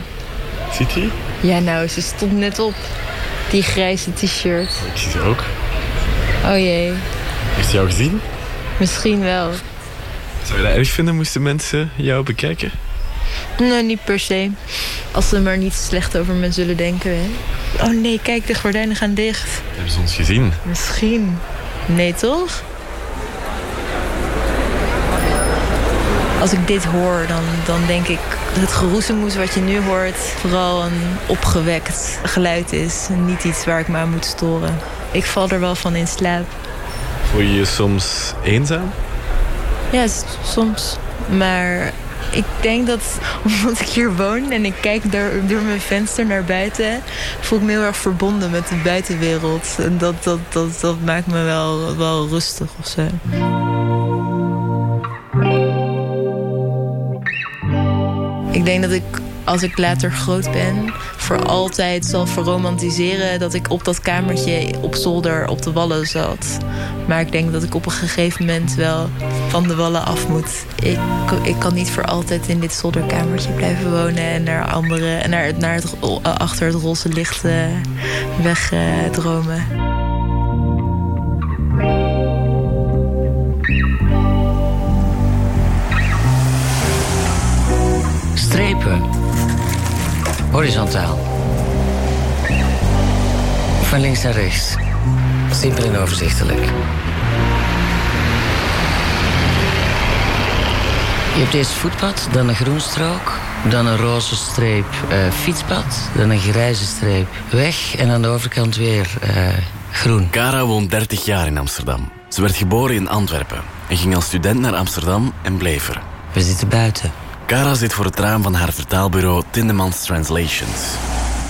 Ziet hij? Ja, nou, ze stond net op. Die grijze t-shirt. Ik zie ze ook. Oh jee, Heeft ze jou gezien? misschien wel. Zou je dat erg vinden moesten mensen jou bekijken? Nee, niet per se. Als ze maar niet slecht over me zullen denken. Hè. Oh nee, kijk, de gordijnen gaan dicht. Hebben ze ons gezien? Misschien. Nee, toch? Als ik dit hoor, dan, dan denk ik het geroezemoes wat je nu hoort... vooral een opgewekt geluid is. En niet iets waar ik me aan moet storen. Ik val er wel van in slaap. Voel je je soms eenzaam? Ja, soms. Maar ik denk dat omdat ik hier woon en ik kijk door, door mijn venster naar buiten, voel ik me heel erg verbonden met de buitenwereld. En dat, dat, dat, dat maakt me wel, wel rustig of zo. Ik denk dat ik, als ik later groot ben, voor altijd zal verromantiseren dat ik op dat kamertje op zolder op de wallen zat. Maar ik denk dat ik op een gegeven moment wel van de wallen af moet. Ik, ik kan niet voor altijd in dit zolderkamertje blijven wonen en naar andere, en naar, naar het, ro- achter het roze licht eh, wegdromen. Strepen. Horizontaal. Van links naar rechts. Simpel en overzichtelijk. Je hebt eerst voetpad, dan een groenstrook, dan een roze streep eh, fietspad, dan een grijze streep weg en aan de overkant weer eh, groen. Cara woont 30 jaar in Amsterdam. Ze werd geboren in Antwerpen en ging als student naar Amsterdam en bleef er. We zitten buiten. Cara zit voor het raam van haar vertaalbureau Tindemans Translations.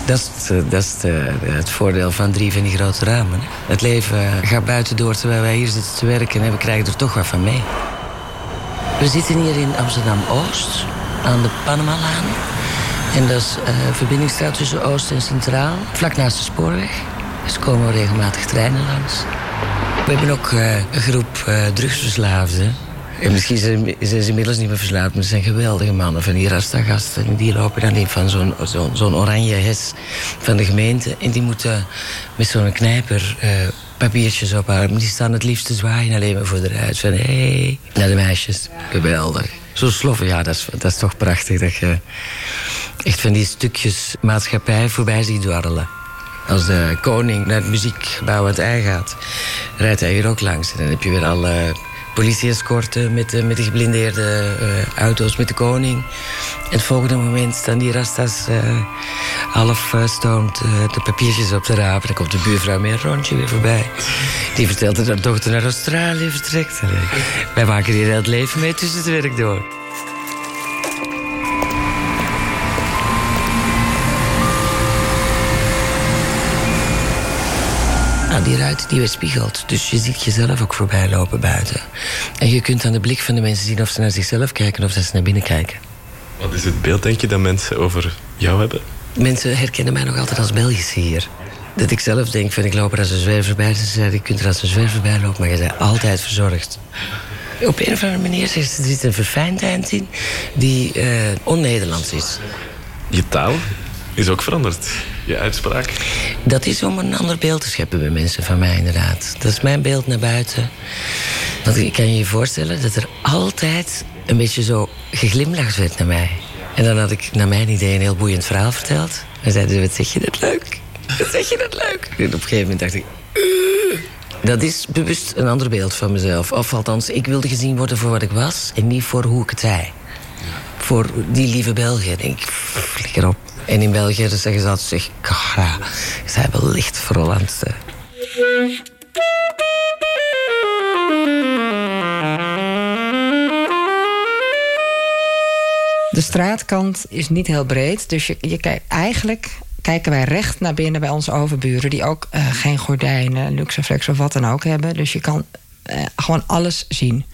Dat is, het, eh, dat de- het voordeel van drie van die grote ramen. Het leven gaat buiten door terwijl wij hier zitten te werken en we krijgen er toch wat van mee. We zitten hier in Amsterdam-Oost, aan de Panamalaan. En dat is eh verbindingsstraat tussen Oost en Centraal, vlak naast de spoorweg. Dus komen regelmatig treinen langs. We hebben ook eh, een groep eh, drugsverslaafden. En misschien zijn, ze inmiddels niet meer verslaafd, maar het zijn geweldige mannen van die Rasta-gasten. En die lopen dan in van zo'n zo'n oranje hes van de gemeente. En die moeten met zo'n knijper eh, papiertjes. Maar die staan het liefst te zwaaien alleen maar voor de ruit. Van hé, hey, naar de meisjes. Geweldig. Zo sloffen, ja, dat is, dat is toch prachtig. Dat je echt van die stukjes maatschappij voorbij ziet dwarrelen. Als de koning naar het muziekgebouw aan het ei gaat, rijdt hij hier ook langs. En dan heb je weer alle politie-escorten met, de- met de geblindeerde eh, auto's met de koning. En het volgende moment staan die rastas eh, half uh, stoomd eh, de papiertjes op te rapen. Dan komt de buurvrouw met een rondje weer voorbij. Die vertelt dat haar dochter naar Australië vertrekt. Wij maken hier het leven mee tussen het werk door. Die ruit die weerspiegelt. Dus je ziet jezelf ook voorbij lopen buiten. En je kunt aan de blik van de mensen zien of ze naar zichzelf kijken of dat ze naar binnen kijken. Wat is het beeld, denk je, dat mensen over jou hebben? Mensen herkennen mij nog altijd als Belgische hier. Dat ik zelf denk van ik loop er als een zwerver bij. Ze zeiden, je kunt er als een zwerver bij lopen, maar je bent altijd verzorgd. Op een of andere manier zegt ze, er zit een verfijndheid in die eh, on-Nederlands is. Je taal is ook veranderd. Je uitspraak. Dat is om een ander beeld te scheppen bij mensen van mij, inderdaad. Dat is mijn beeld naar buiten. Want ik kan je je voorstellen dat er altijd een beetje zo geglimlacht werd naar mij. En dan had ik naar mijn idee een heel boeiend verhaal verteld. En zeiden ze, wat zeg je dat leuk? Wat zeg je dat leuk? En op een gegeven moment dacht ik... "Ugh." Dat is bewust een ander beeld van mezelf. Of althans, ik wilde gezien worden voor wat ik was... en niet voor hoe ik het zei. Voor die lieve Belgen. denk ik, flikker op. En in België dan zeggen ze altijd... Zeg, ja, zij wel licht voor Holland. eh. De straatkant is niet heel breed. Dus je, je kijkt, eigenlijk kijken wij recht naar binnen bij onze overburen... die ook eh, geen gordijnen, luxeflex of wat dan ook hebben. Dus je kan eh, gewoon alles zien.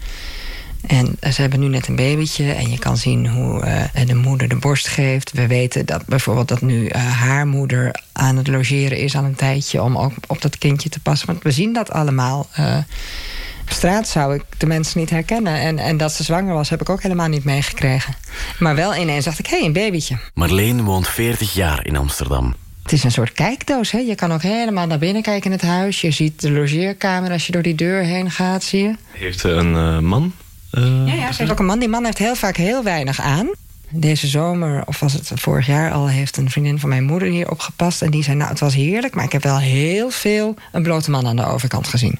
En eh, ze hebben nu net een babytje en je kan zien hoe eh, de moeder de borst geeft. We weten dat bijvoorbeeld dat nu eh, haar moeder aan het logeren is aan een tijdje... om ook op dat kindje te passen. Want we zien dat allemaal. Eh, op straat zou ik de mensen niet herkennen. En, en dat ze zwanger was, heb ik ook helemaal niet meegekregen. Maar wel ineens dacht ik, hé, hey, een babytje. Marleen woont 40 jaar in Amsterdam. Het is een soort kijkdoos. Hè? Je kan ook helemaal naar binnen kijken in het huis. Je ziet de logeerkamer als je door die deur heen gaat, zie je. Heeft ze een eh, man? Eh, Ja, ja, ze heeft ook een man. Die man heeft heel vaak heel weinig aan. Deze zomer, of was het vorig jaar al, heeft een vriendin van mijn moeder hier opgepast. En die zei, nou, het was heerlijk, maar ik heb wel heel veel een blote man aan de overkant gezien.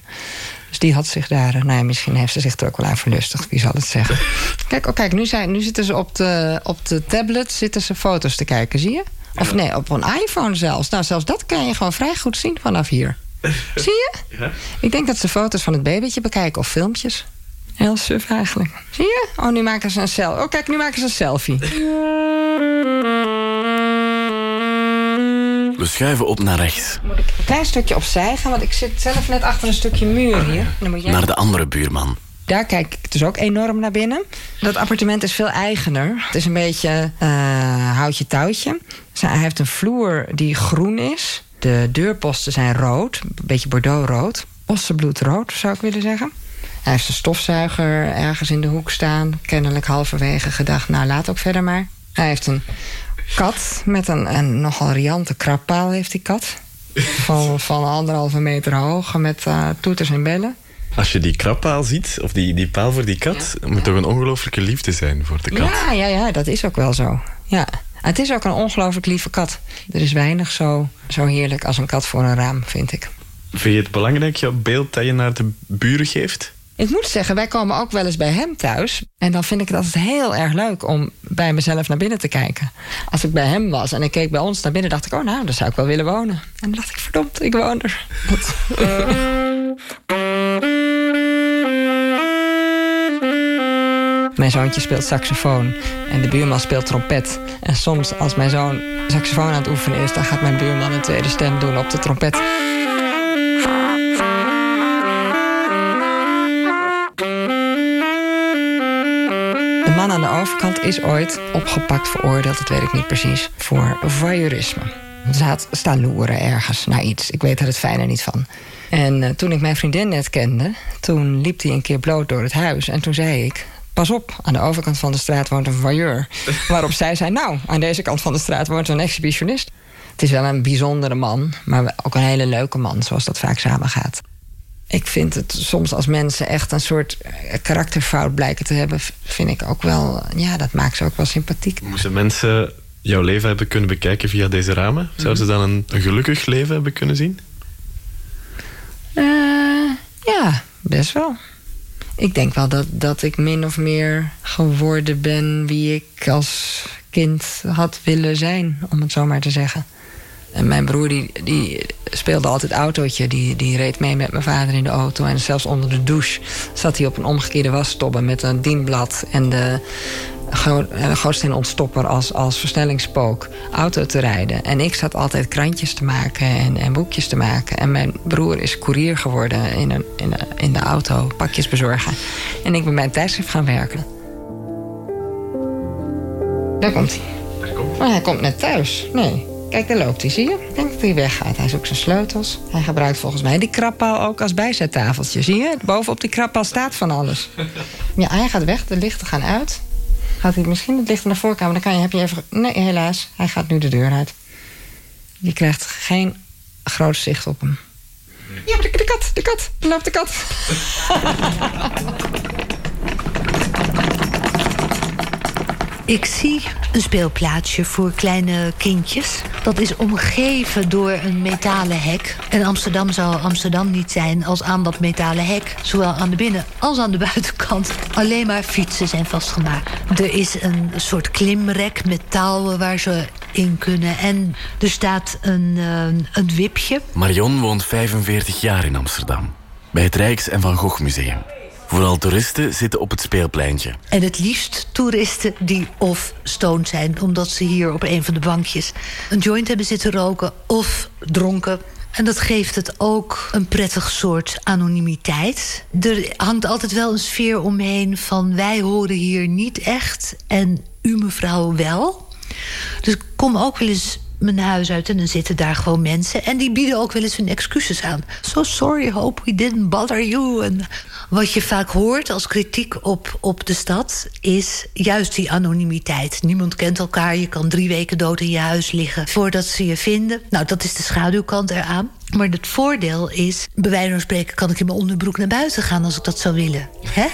Dus die had zich daar, nou ja, misschien heeft ze zich er ook wel aan verlustigd, wie zal het zeggen. kijk, oh, kijk nu, zijn, nu zitten ze op de, op de tablet zitten ze foto's te kijken, zie je? Of nee, op een iPhone zelfs. Nou, zelfs dat kan je gewoon vrij goed zien vanaf hier. zie je? Ja. Ik denk dat ze foto's van het babytje bekijken of filmpjes. Heel suf eigenlijk. Zie je? Oh, nu maken ze een selfie. Oh, kijk, nu maken ze een selfie. We schuiven op naar rechts, Moet ik een klein stukje opzij gaan, want ik zit zelf net achter een stukje muur hier. Dan moet jij... naar de andere buurman. Daar kijk ik dus ook enorm naar binnen. Dat appartement is veel eigener. Het is een beetje eh, houtje touwtje. Hij heeft een vloer die groen is. De deurposten zijn rood, een beetje bordeauxrood. Ossenbloedrood zou ik willen zeggen. Hij heeft een stofzuiger ergens in de hoek staan. Kennelijk halverwege gedacht, nou laat ook verder maar. Hij heeft een kat met een, een nogal riante krabpaal heeft die kat. Van, van anderhalve meter hoog met eh, toeters en bellen. Als je die krabpaal ziet, of die, die paal voor die kat, moet toch een ongelooflijke liefde zijn voor de kat. Ja, ja, ja, dat is ook wel zo. Ja. Het is ook een ongelooflijk lieve kat. Er is weinig zo, zo heerlijk als een kat voor een raam, vind ik. Vind je het belangrijk, jouw beeld dat je naar de buren geeft? Ik moet zeggen, wij komen ook wel eens bij hem thuis. En dan vind ik het altijd heel erg leuk om bij mezelf naar binnen te kijken. Als ik bij hem was en ik keek bij ons naar binnen, dacht ik: oh, nou, daar zou ik wel willen wonen. En dan dacht ik: verdomd, ik woon er. Dat, Mijn zoontje speelt saxofoon en de buurman speelt trompet. En soms, als mijn zoon saxofoon aan het oefenen is, dan gaat mijn buurman een tweede stem doen op de trompet. Man aan de overkant is ooit opgepakt, veroordeeld, dat weet ik niet precies, voor voyeurisme. Ze staan loeren ergens naar iets. Ik weet er het fijne niet van. En eh, toen ik mijn vriendin net kende, toen liep hij een keer bloot door het huis. En toen zei ik, pas op, aan de overkant van de straat woont een voyeur. Waarop zij zei, nou, aan deze kant van de straat woont een exhibitionist. Het is wel een bijzondere man, maar ook een hele leuke man, zoals dat vaak samengaat. Ik vind het soms als mensen echt een soort eh, karakterfout blijken te hebben, vind ik ook wel, ja, dat maakt ze ook wel sympathiek. Moesten mensen jouw leven hebben kunnen bekijken via deze ramen? Zouden ze dan een, een gelukkig leven hebben kunnen zien? Eh, ja, best wel. Ik denk wel dat, dat ik min of meer geworden ben wie ik als kind had willen zijn, om het zo maar te zeggen. En mijn broer die, die speelde altijd autootje. Die, die reed mee met mijn vader in de auto. En zelfs onder de douche zat hij op een omgekeerde wasstobbe... met een dienblad en de, gootsteenontstopper als, als versnellingspook auto te rijden. En ik zat altijd krantjes te maken en, en boekjes te maken. En mijn broer is koerier geworden in, een, in, de, in de auto, pakjes bezorgen. En ik ben bij een tijdschrift gaan werken. Daar komt hij. Maar hij komt net thuis. Nee. Kijk, daar loopt hij, zie je? Ik denk dat hij weggaat. Hij zoekt zijn sleutels. Hij gebruikt volgens mij die krabpaal ook als bijzettafeltje. Zie je? Bovenop die krabpaal staat van alles. Ja, hij gaat weg. De lichten gaan uit. Gaat hij misschien het licht naar de voorkamer? Dan kan je, heb je even... Nee, helaas. Hij gaat nu de deur uit. Je krijgt geen groot zicht op hem. Ja, de, de kat, de kat. Er loopt de kat. Ik zie een speelplaatsje voor kleine kindjes. Dat is omgeven door een metalen hek. En Amsterdam zou Amsterdam niet zijn als aan dat metalen hek... zowel aan de binnen- als aan de buitenkant... alleen maar fietsen zijn vastgemaakt. Er is een soort klimrek met touwen waar ze in kunnen. En er staat een, eh, een wipje. Marion woont 45 jaar in Amsterdam. Bij het Rijks- en Van Gogh Museum. Vooral toeristen zitten op het speelpleintje. En het liefst toeristen die of stoned zijn... omdat ze hier op een van de bankjes een joint hebben zitten roken... of dronken. En dat geeft het ook een prettig soort anonimiteit. Er hangt altijd wel een sfeer omheen van... wij horen hier niet echt en u mevrouw wel. Dus kom ook wel eens mijn huis uit en dan zitten daar gewoon mensen... en die bieden ook wel eens hun excuses aan. So sorry, hope we didn't bother you. En Wat je vaak hoort als kritiek op, op de stad is juist die anonimiteit. Niemand kent elkaar, je kan drie weken dood in je huis liggen voordat ze je vinden. Nou, dat is de schaduwkant eraan. Maar het voordeel is, bij wijze van spreken kan ik in mijn onderbroek naar buiten gaan als ik dat zou willen. Hè?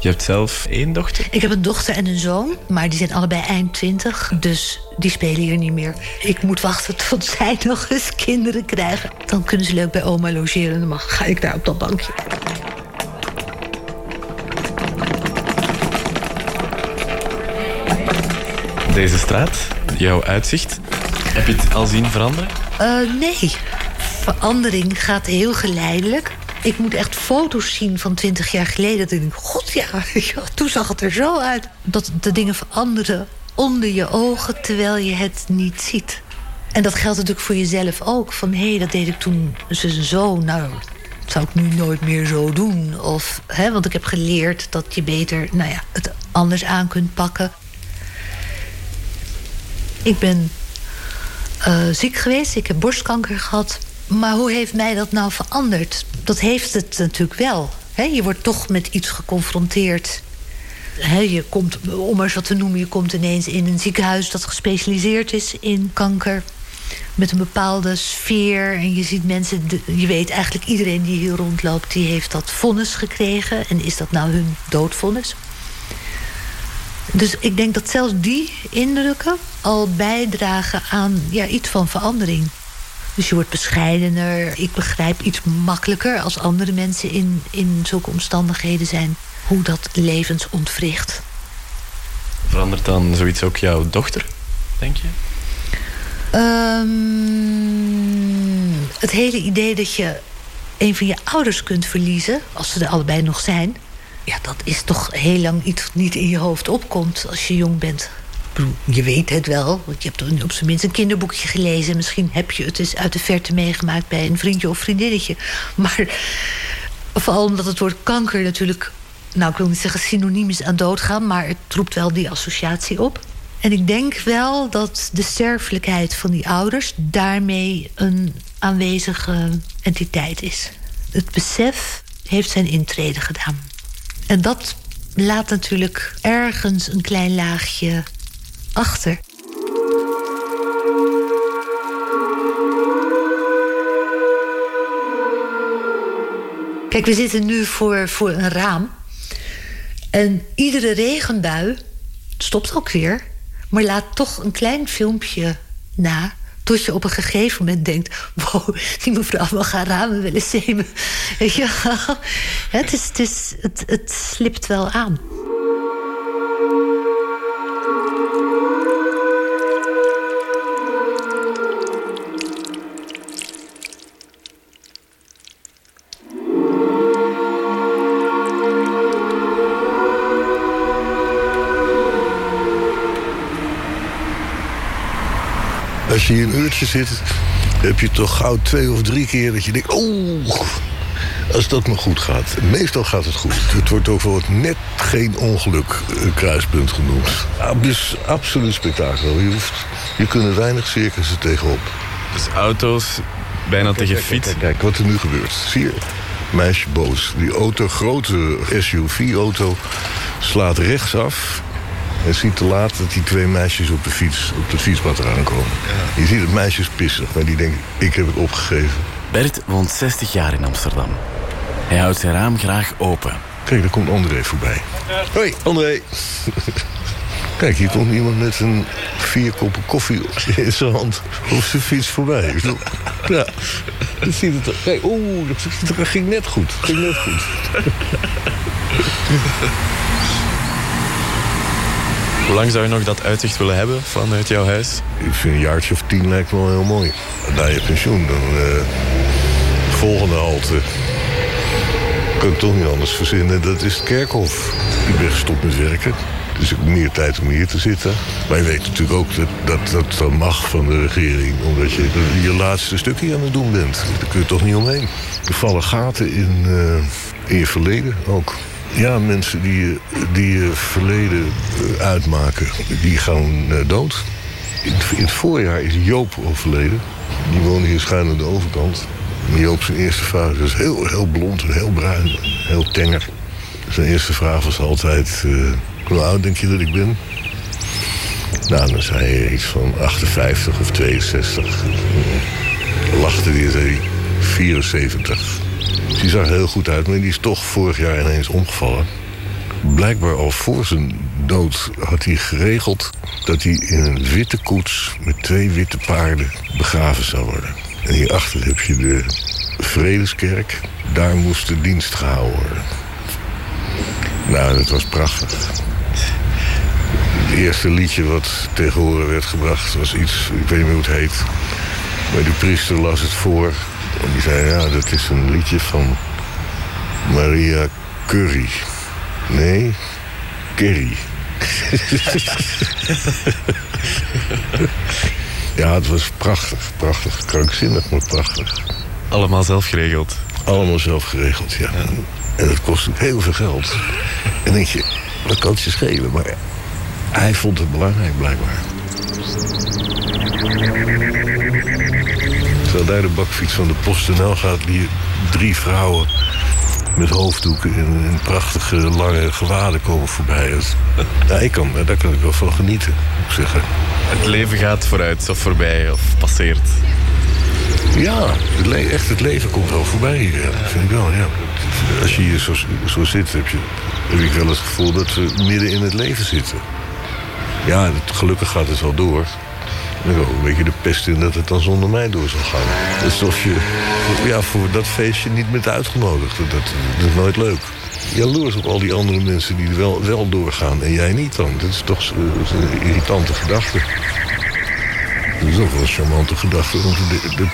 Je hebt zelf één dochter? Ik heb een dochter en een zoon, maar die zijn allebei eind 20. Dus die spelen hier niet meer. Ik moet wachten tot zij nog eens kinderen krijgen. Dan kunnen ze leuk bij oma logeren en dan mag, ga ik daar op dat bankje. Deze straat, jouw uitzicht, heb je het al zien veranderen? Eh, nee, verandering gaat heel geleidelijk. Ik moet echt foto's zien van 20 jaar geleden. Dat ik god ja, toen zag het er zo uit. Dat de dingen veranderen onder je ogen terwijl je het niet ziet. En dat geldt natuurlijk voor jezelf ook. Van hé, hey, dat deed ik toen zo. Nou, dat zou ik nu nooit meer zo doen. Of, hè, want ik heb geleerd dat je beter nou ja, het anders aan kunt pakken. Ik ben eh, ziek geweest. Ik heb borstkanker gehad. Maar hoe heeft mij dat nou veranderd? Dat heeft het natuurlijk wel. Je wordt toch met iets geconfronteerd. Je komt, om maar wat te noemen, je komt ineens in een ziekenhuis dat gespecialiseerd is in kanker. Met een bepaalde sfeer. En je ziet mensen, je weet eigenlijk iedereen die hier rondloopt, die heeft dat vonnis gekregen. En is dat nou hun doodvonnis? Dus ik denk dat zelfs die indrukken al bijdragen aan ja, iets van verandering. Dus je wordt bescheidener. Ik begrijp iets makkelijker als andere mensen in, in zulke omstandigheden zijn. Hoe dat levens ontwricht. Verandert dan zoiets ook jouw dochter, denk je? Ehm, het hele idee dat je een van je ouders kunt verliezen, als ze er allebei nog zijn, ja, dat is toch heel lang iets wat niet in je hoofd opkomt als je jong bent. Je weet het wel, want je hebt op zijn minst een kinderboekje gelezen. Misschien heb je het eens uit de verte meegemaakt bij een vriendje of vriendinnetje. Maar vooral omdat het woord kanker natuurlijk, nou ik wil niet zeggen synoniem is aan doodgaan, maar het roept wel die associatie op. En ik denk wel dat de sterfelijkheid van die ouders daarmee een aanwezige entiteit is. Het besef heeft zijn intrede gedaan. En dat laat natuurlijk ergens een klein laagje achter. Kijk, we zitten nu voor, voor een raam. En iedere regenbui stopt ook weer, maar laat toch een klein filmpje na. Tot je op een gegeven moment denkt: wow, die mevrouw mag haar ramen wel eens zemen. Is, het, is, het, het slipt wel aan. Als je hier een uurtje zit, heb je toch gauw twee of drie keer dat je denkt... oeh, als dat maar goed gaat. Meestal gaat het goed. Het wordt ook wel net geen ongeluk eh, kruispunt genoemd. Abs, absoluut spektakel. Je, hoeft, je kunt er weinig circussen tegenop. Dus auto's bijna tegen fiets. Kijk, kijk wat er nu gebeurt. Zie je? Meisje boos. Die auto, grote SUV-auto, slaat rechtsaf. En ziet te laat dat die twee meisjes op de fiets, op het fietspad eraan komen. Je ziet het meisjes pissig, maar die denken, ik heb het opgegeven. Bert woont 60 jaar in Amsterdam. Hij houdt zijn raam graag open. Kijk, daar komt André voorbij. Hoi, André. Kijk, hier komt iemand met een vier koppen koffie in zijn hand op zijn fiets voorbij. Ja, dat ziet het er. Kijk, oeh, dat, dat ging net goed. Ging net goed. Hoe lang zou je nog dat uitzicht willen hebben vanuit jouw huis? Ik vind een jaartje of tien lijkt me wel heel mooi. Na je pensioen, dan eh volgende halte. Kan ik toch niet anders verzinnen. Dat is het kerkhof. Ik ben gestopt met werken. Dus ik heb meer tijd om hier te zitten. Maar je weet natuurlijk ook dat dat, dat, dat mag van de regering. Omdat je je laatste stukje aan het doen bent. Daar kun je toch niet omheen. Er vallen gaten in, eh, in je verleden ook. Ja, mensen die, die je verleden eh, uitmaken, die gaan eh, dood. In het, voorjaar is Joop overleden. Die woonde hier schuin aan de overkant. En Joop zijn eerste vraag was heel, heel blond en heel bruin. Heel tenger. Zijn eerste vraag was altijd... Hoe oud denk je dat ik ben? Nou, dan zei hij iets van 58 of 62. Lachte hij zei 74. Die zag er heel goed uit, maar die is toch vorig jaar ineens omgevallen. Blijkbaar al voor zijn dood had hij geregeld dat hij in een witte koets met twee witte paarden begraven zou worden. En hierachter heb je de Vredeskerk. Daar moest de dienst gehouden worden. Nou, dat was prachtig. Het eerste liedje wat tegen horen werd gebracht was iets, ik weet niet meer hoe het heet. Maar de priester las het voor en die zei, ja, dat is een liedje van Maria Curry. Nee, Kerry. ja, het was prachtig, prachtig. Krankzinnig, maar prachtig. Allemaal zelf geregeld? Allemaal zelf geregeld, ja. En het kost ook heel veel geld. En denk je, dat kan het je schelen. Maar hij vond het belangrijk, blijkbaar. Terwijl daar de bakfiets van de PostNL gaat... die drie vrouwen met hoofddoeken in, in prachtige lange gewaden komen voorbij. Ja, ik kan, daar kan ik wel van genieten, moet ik zeggen. Het leven gaat vooruit of voorbij of passeert. Ja, het echt het leven komt wel voorbij hier. Ja, dat vind ik wel, ja. Als je hier zo, zo zit, heb, je, heb ik wel het gevoel dat we midden in het leven zitten. Ja, het, gelukkig gaat het wel door. Ik ook een beetje de pest in dat het dan zonder mij door zal gaan. Alsof je ja, voor dat feestje niet bent uitgenodigd. Dat, dat is nooit leuk. Jaloers op al die andere mensen die er wel, wel doorgaan en jij niet dan. Dat is toch zo'n irritante gedachte. Dat is ook wel een charmante gedachte. Want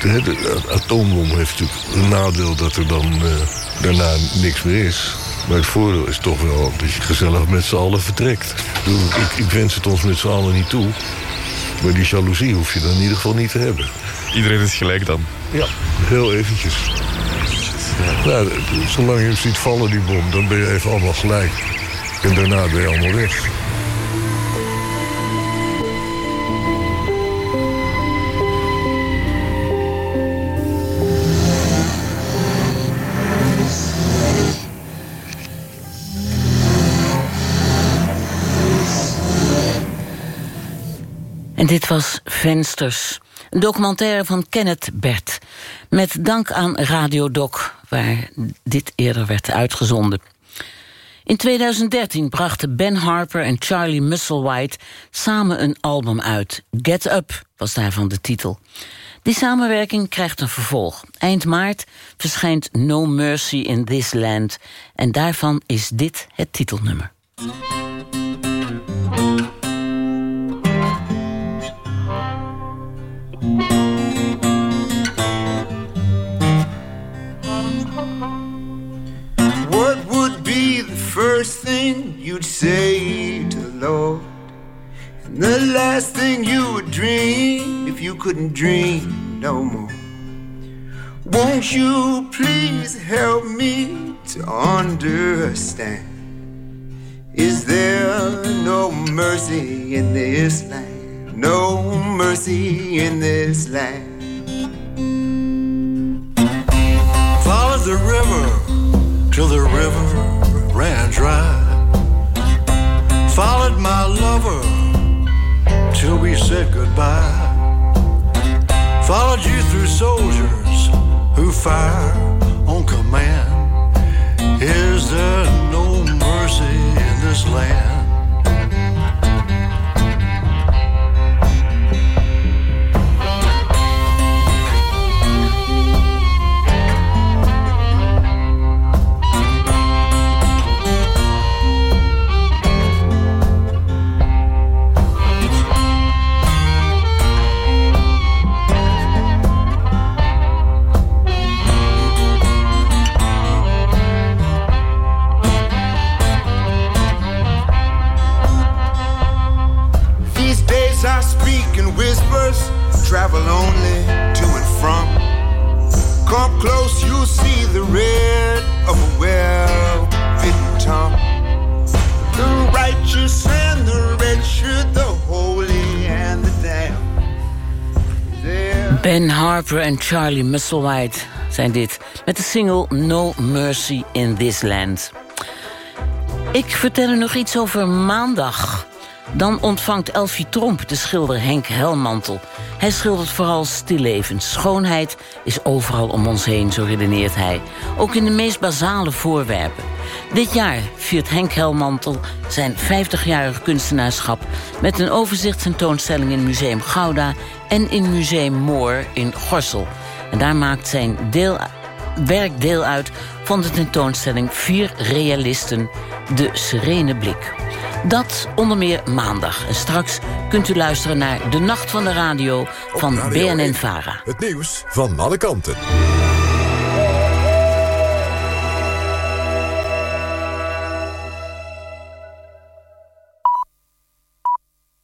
de, atoombom heeft natuurlijk een nadeel dat er dan eh, daarna niks meer is. Maar het voordeel is toch wel dat je gezellig met z'n allen vertrekt. Ik, ik wens het ons met z'n allen niet toe. Maar die jaloezie hoef je dan in ieder geval niet te hebben. Iedereen is gelijk dan. Ja, heel eventjes. Nou, zolang je hem ziet vallen, die bom, dan ben je even allemaal gelijk. En daarna ben je allemaal weg. En dit was Vensters, een documentaire van Kenneth Bert. Met dank aan Radio Doc, waar dit eerder werd uitgezonden. In 2013 brachten Ben Harper en Charlie Musselwhite samen een album uit. Get Up was daarvan de titel. Die samenwerking krijgt een vervolg. Eind maart verschijnt No Mercy in This Land. En daarvan is dit het titelnummer. First thing you'd say to the Lord? And the last thing you would dream if you couldn't dream no more? Won't you please help me to understand? Is there no mercy in this land? No mercy in this land. Followed the river till the river ran dry. Followed my lover till we said goodbye. Followed you through soldiers who fire Harper en Charlie Musselwhite zijn dit... met de single No Mercy in This Land. Ik vertel u nog iets over maandag. Dan ontvangt Elfie Tromp de schilder Henk Helmantel. Hij schildert vooral stillevens. Schoonheid is overal om ons heen, zo redeneert hij. Ook in de meest basale voorwerpen. Dit jaar viert Henk Helmantel zijn 50-jarig kunstenaarschap... met een overzichtstentoonstelling in Museum Gouda... en in Museum Moor in Gorsel. En daar maakt zijn deel, werk deel uit van de tentoonstelling Vier Realisten, de Serene Blik. Dat onder meer maandag. En straks kunt u luisteren naar De Nacht van de Radio van Radio BNN 1. Vara. Het nieuws van alle kanten.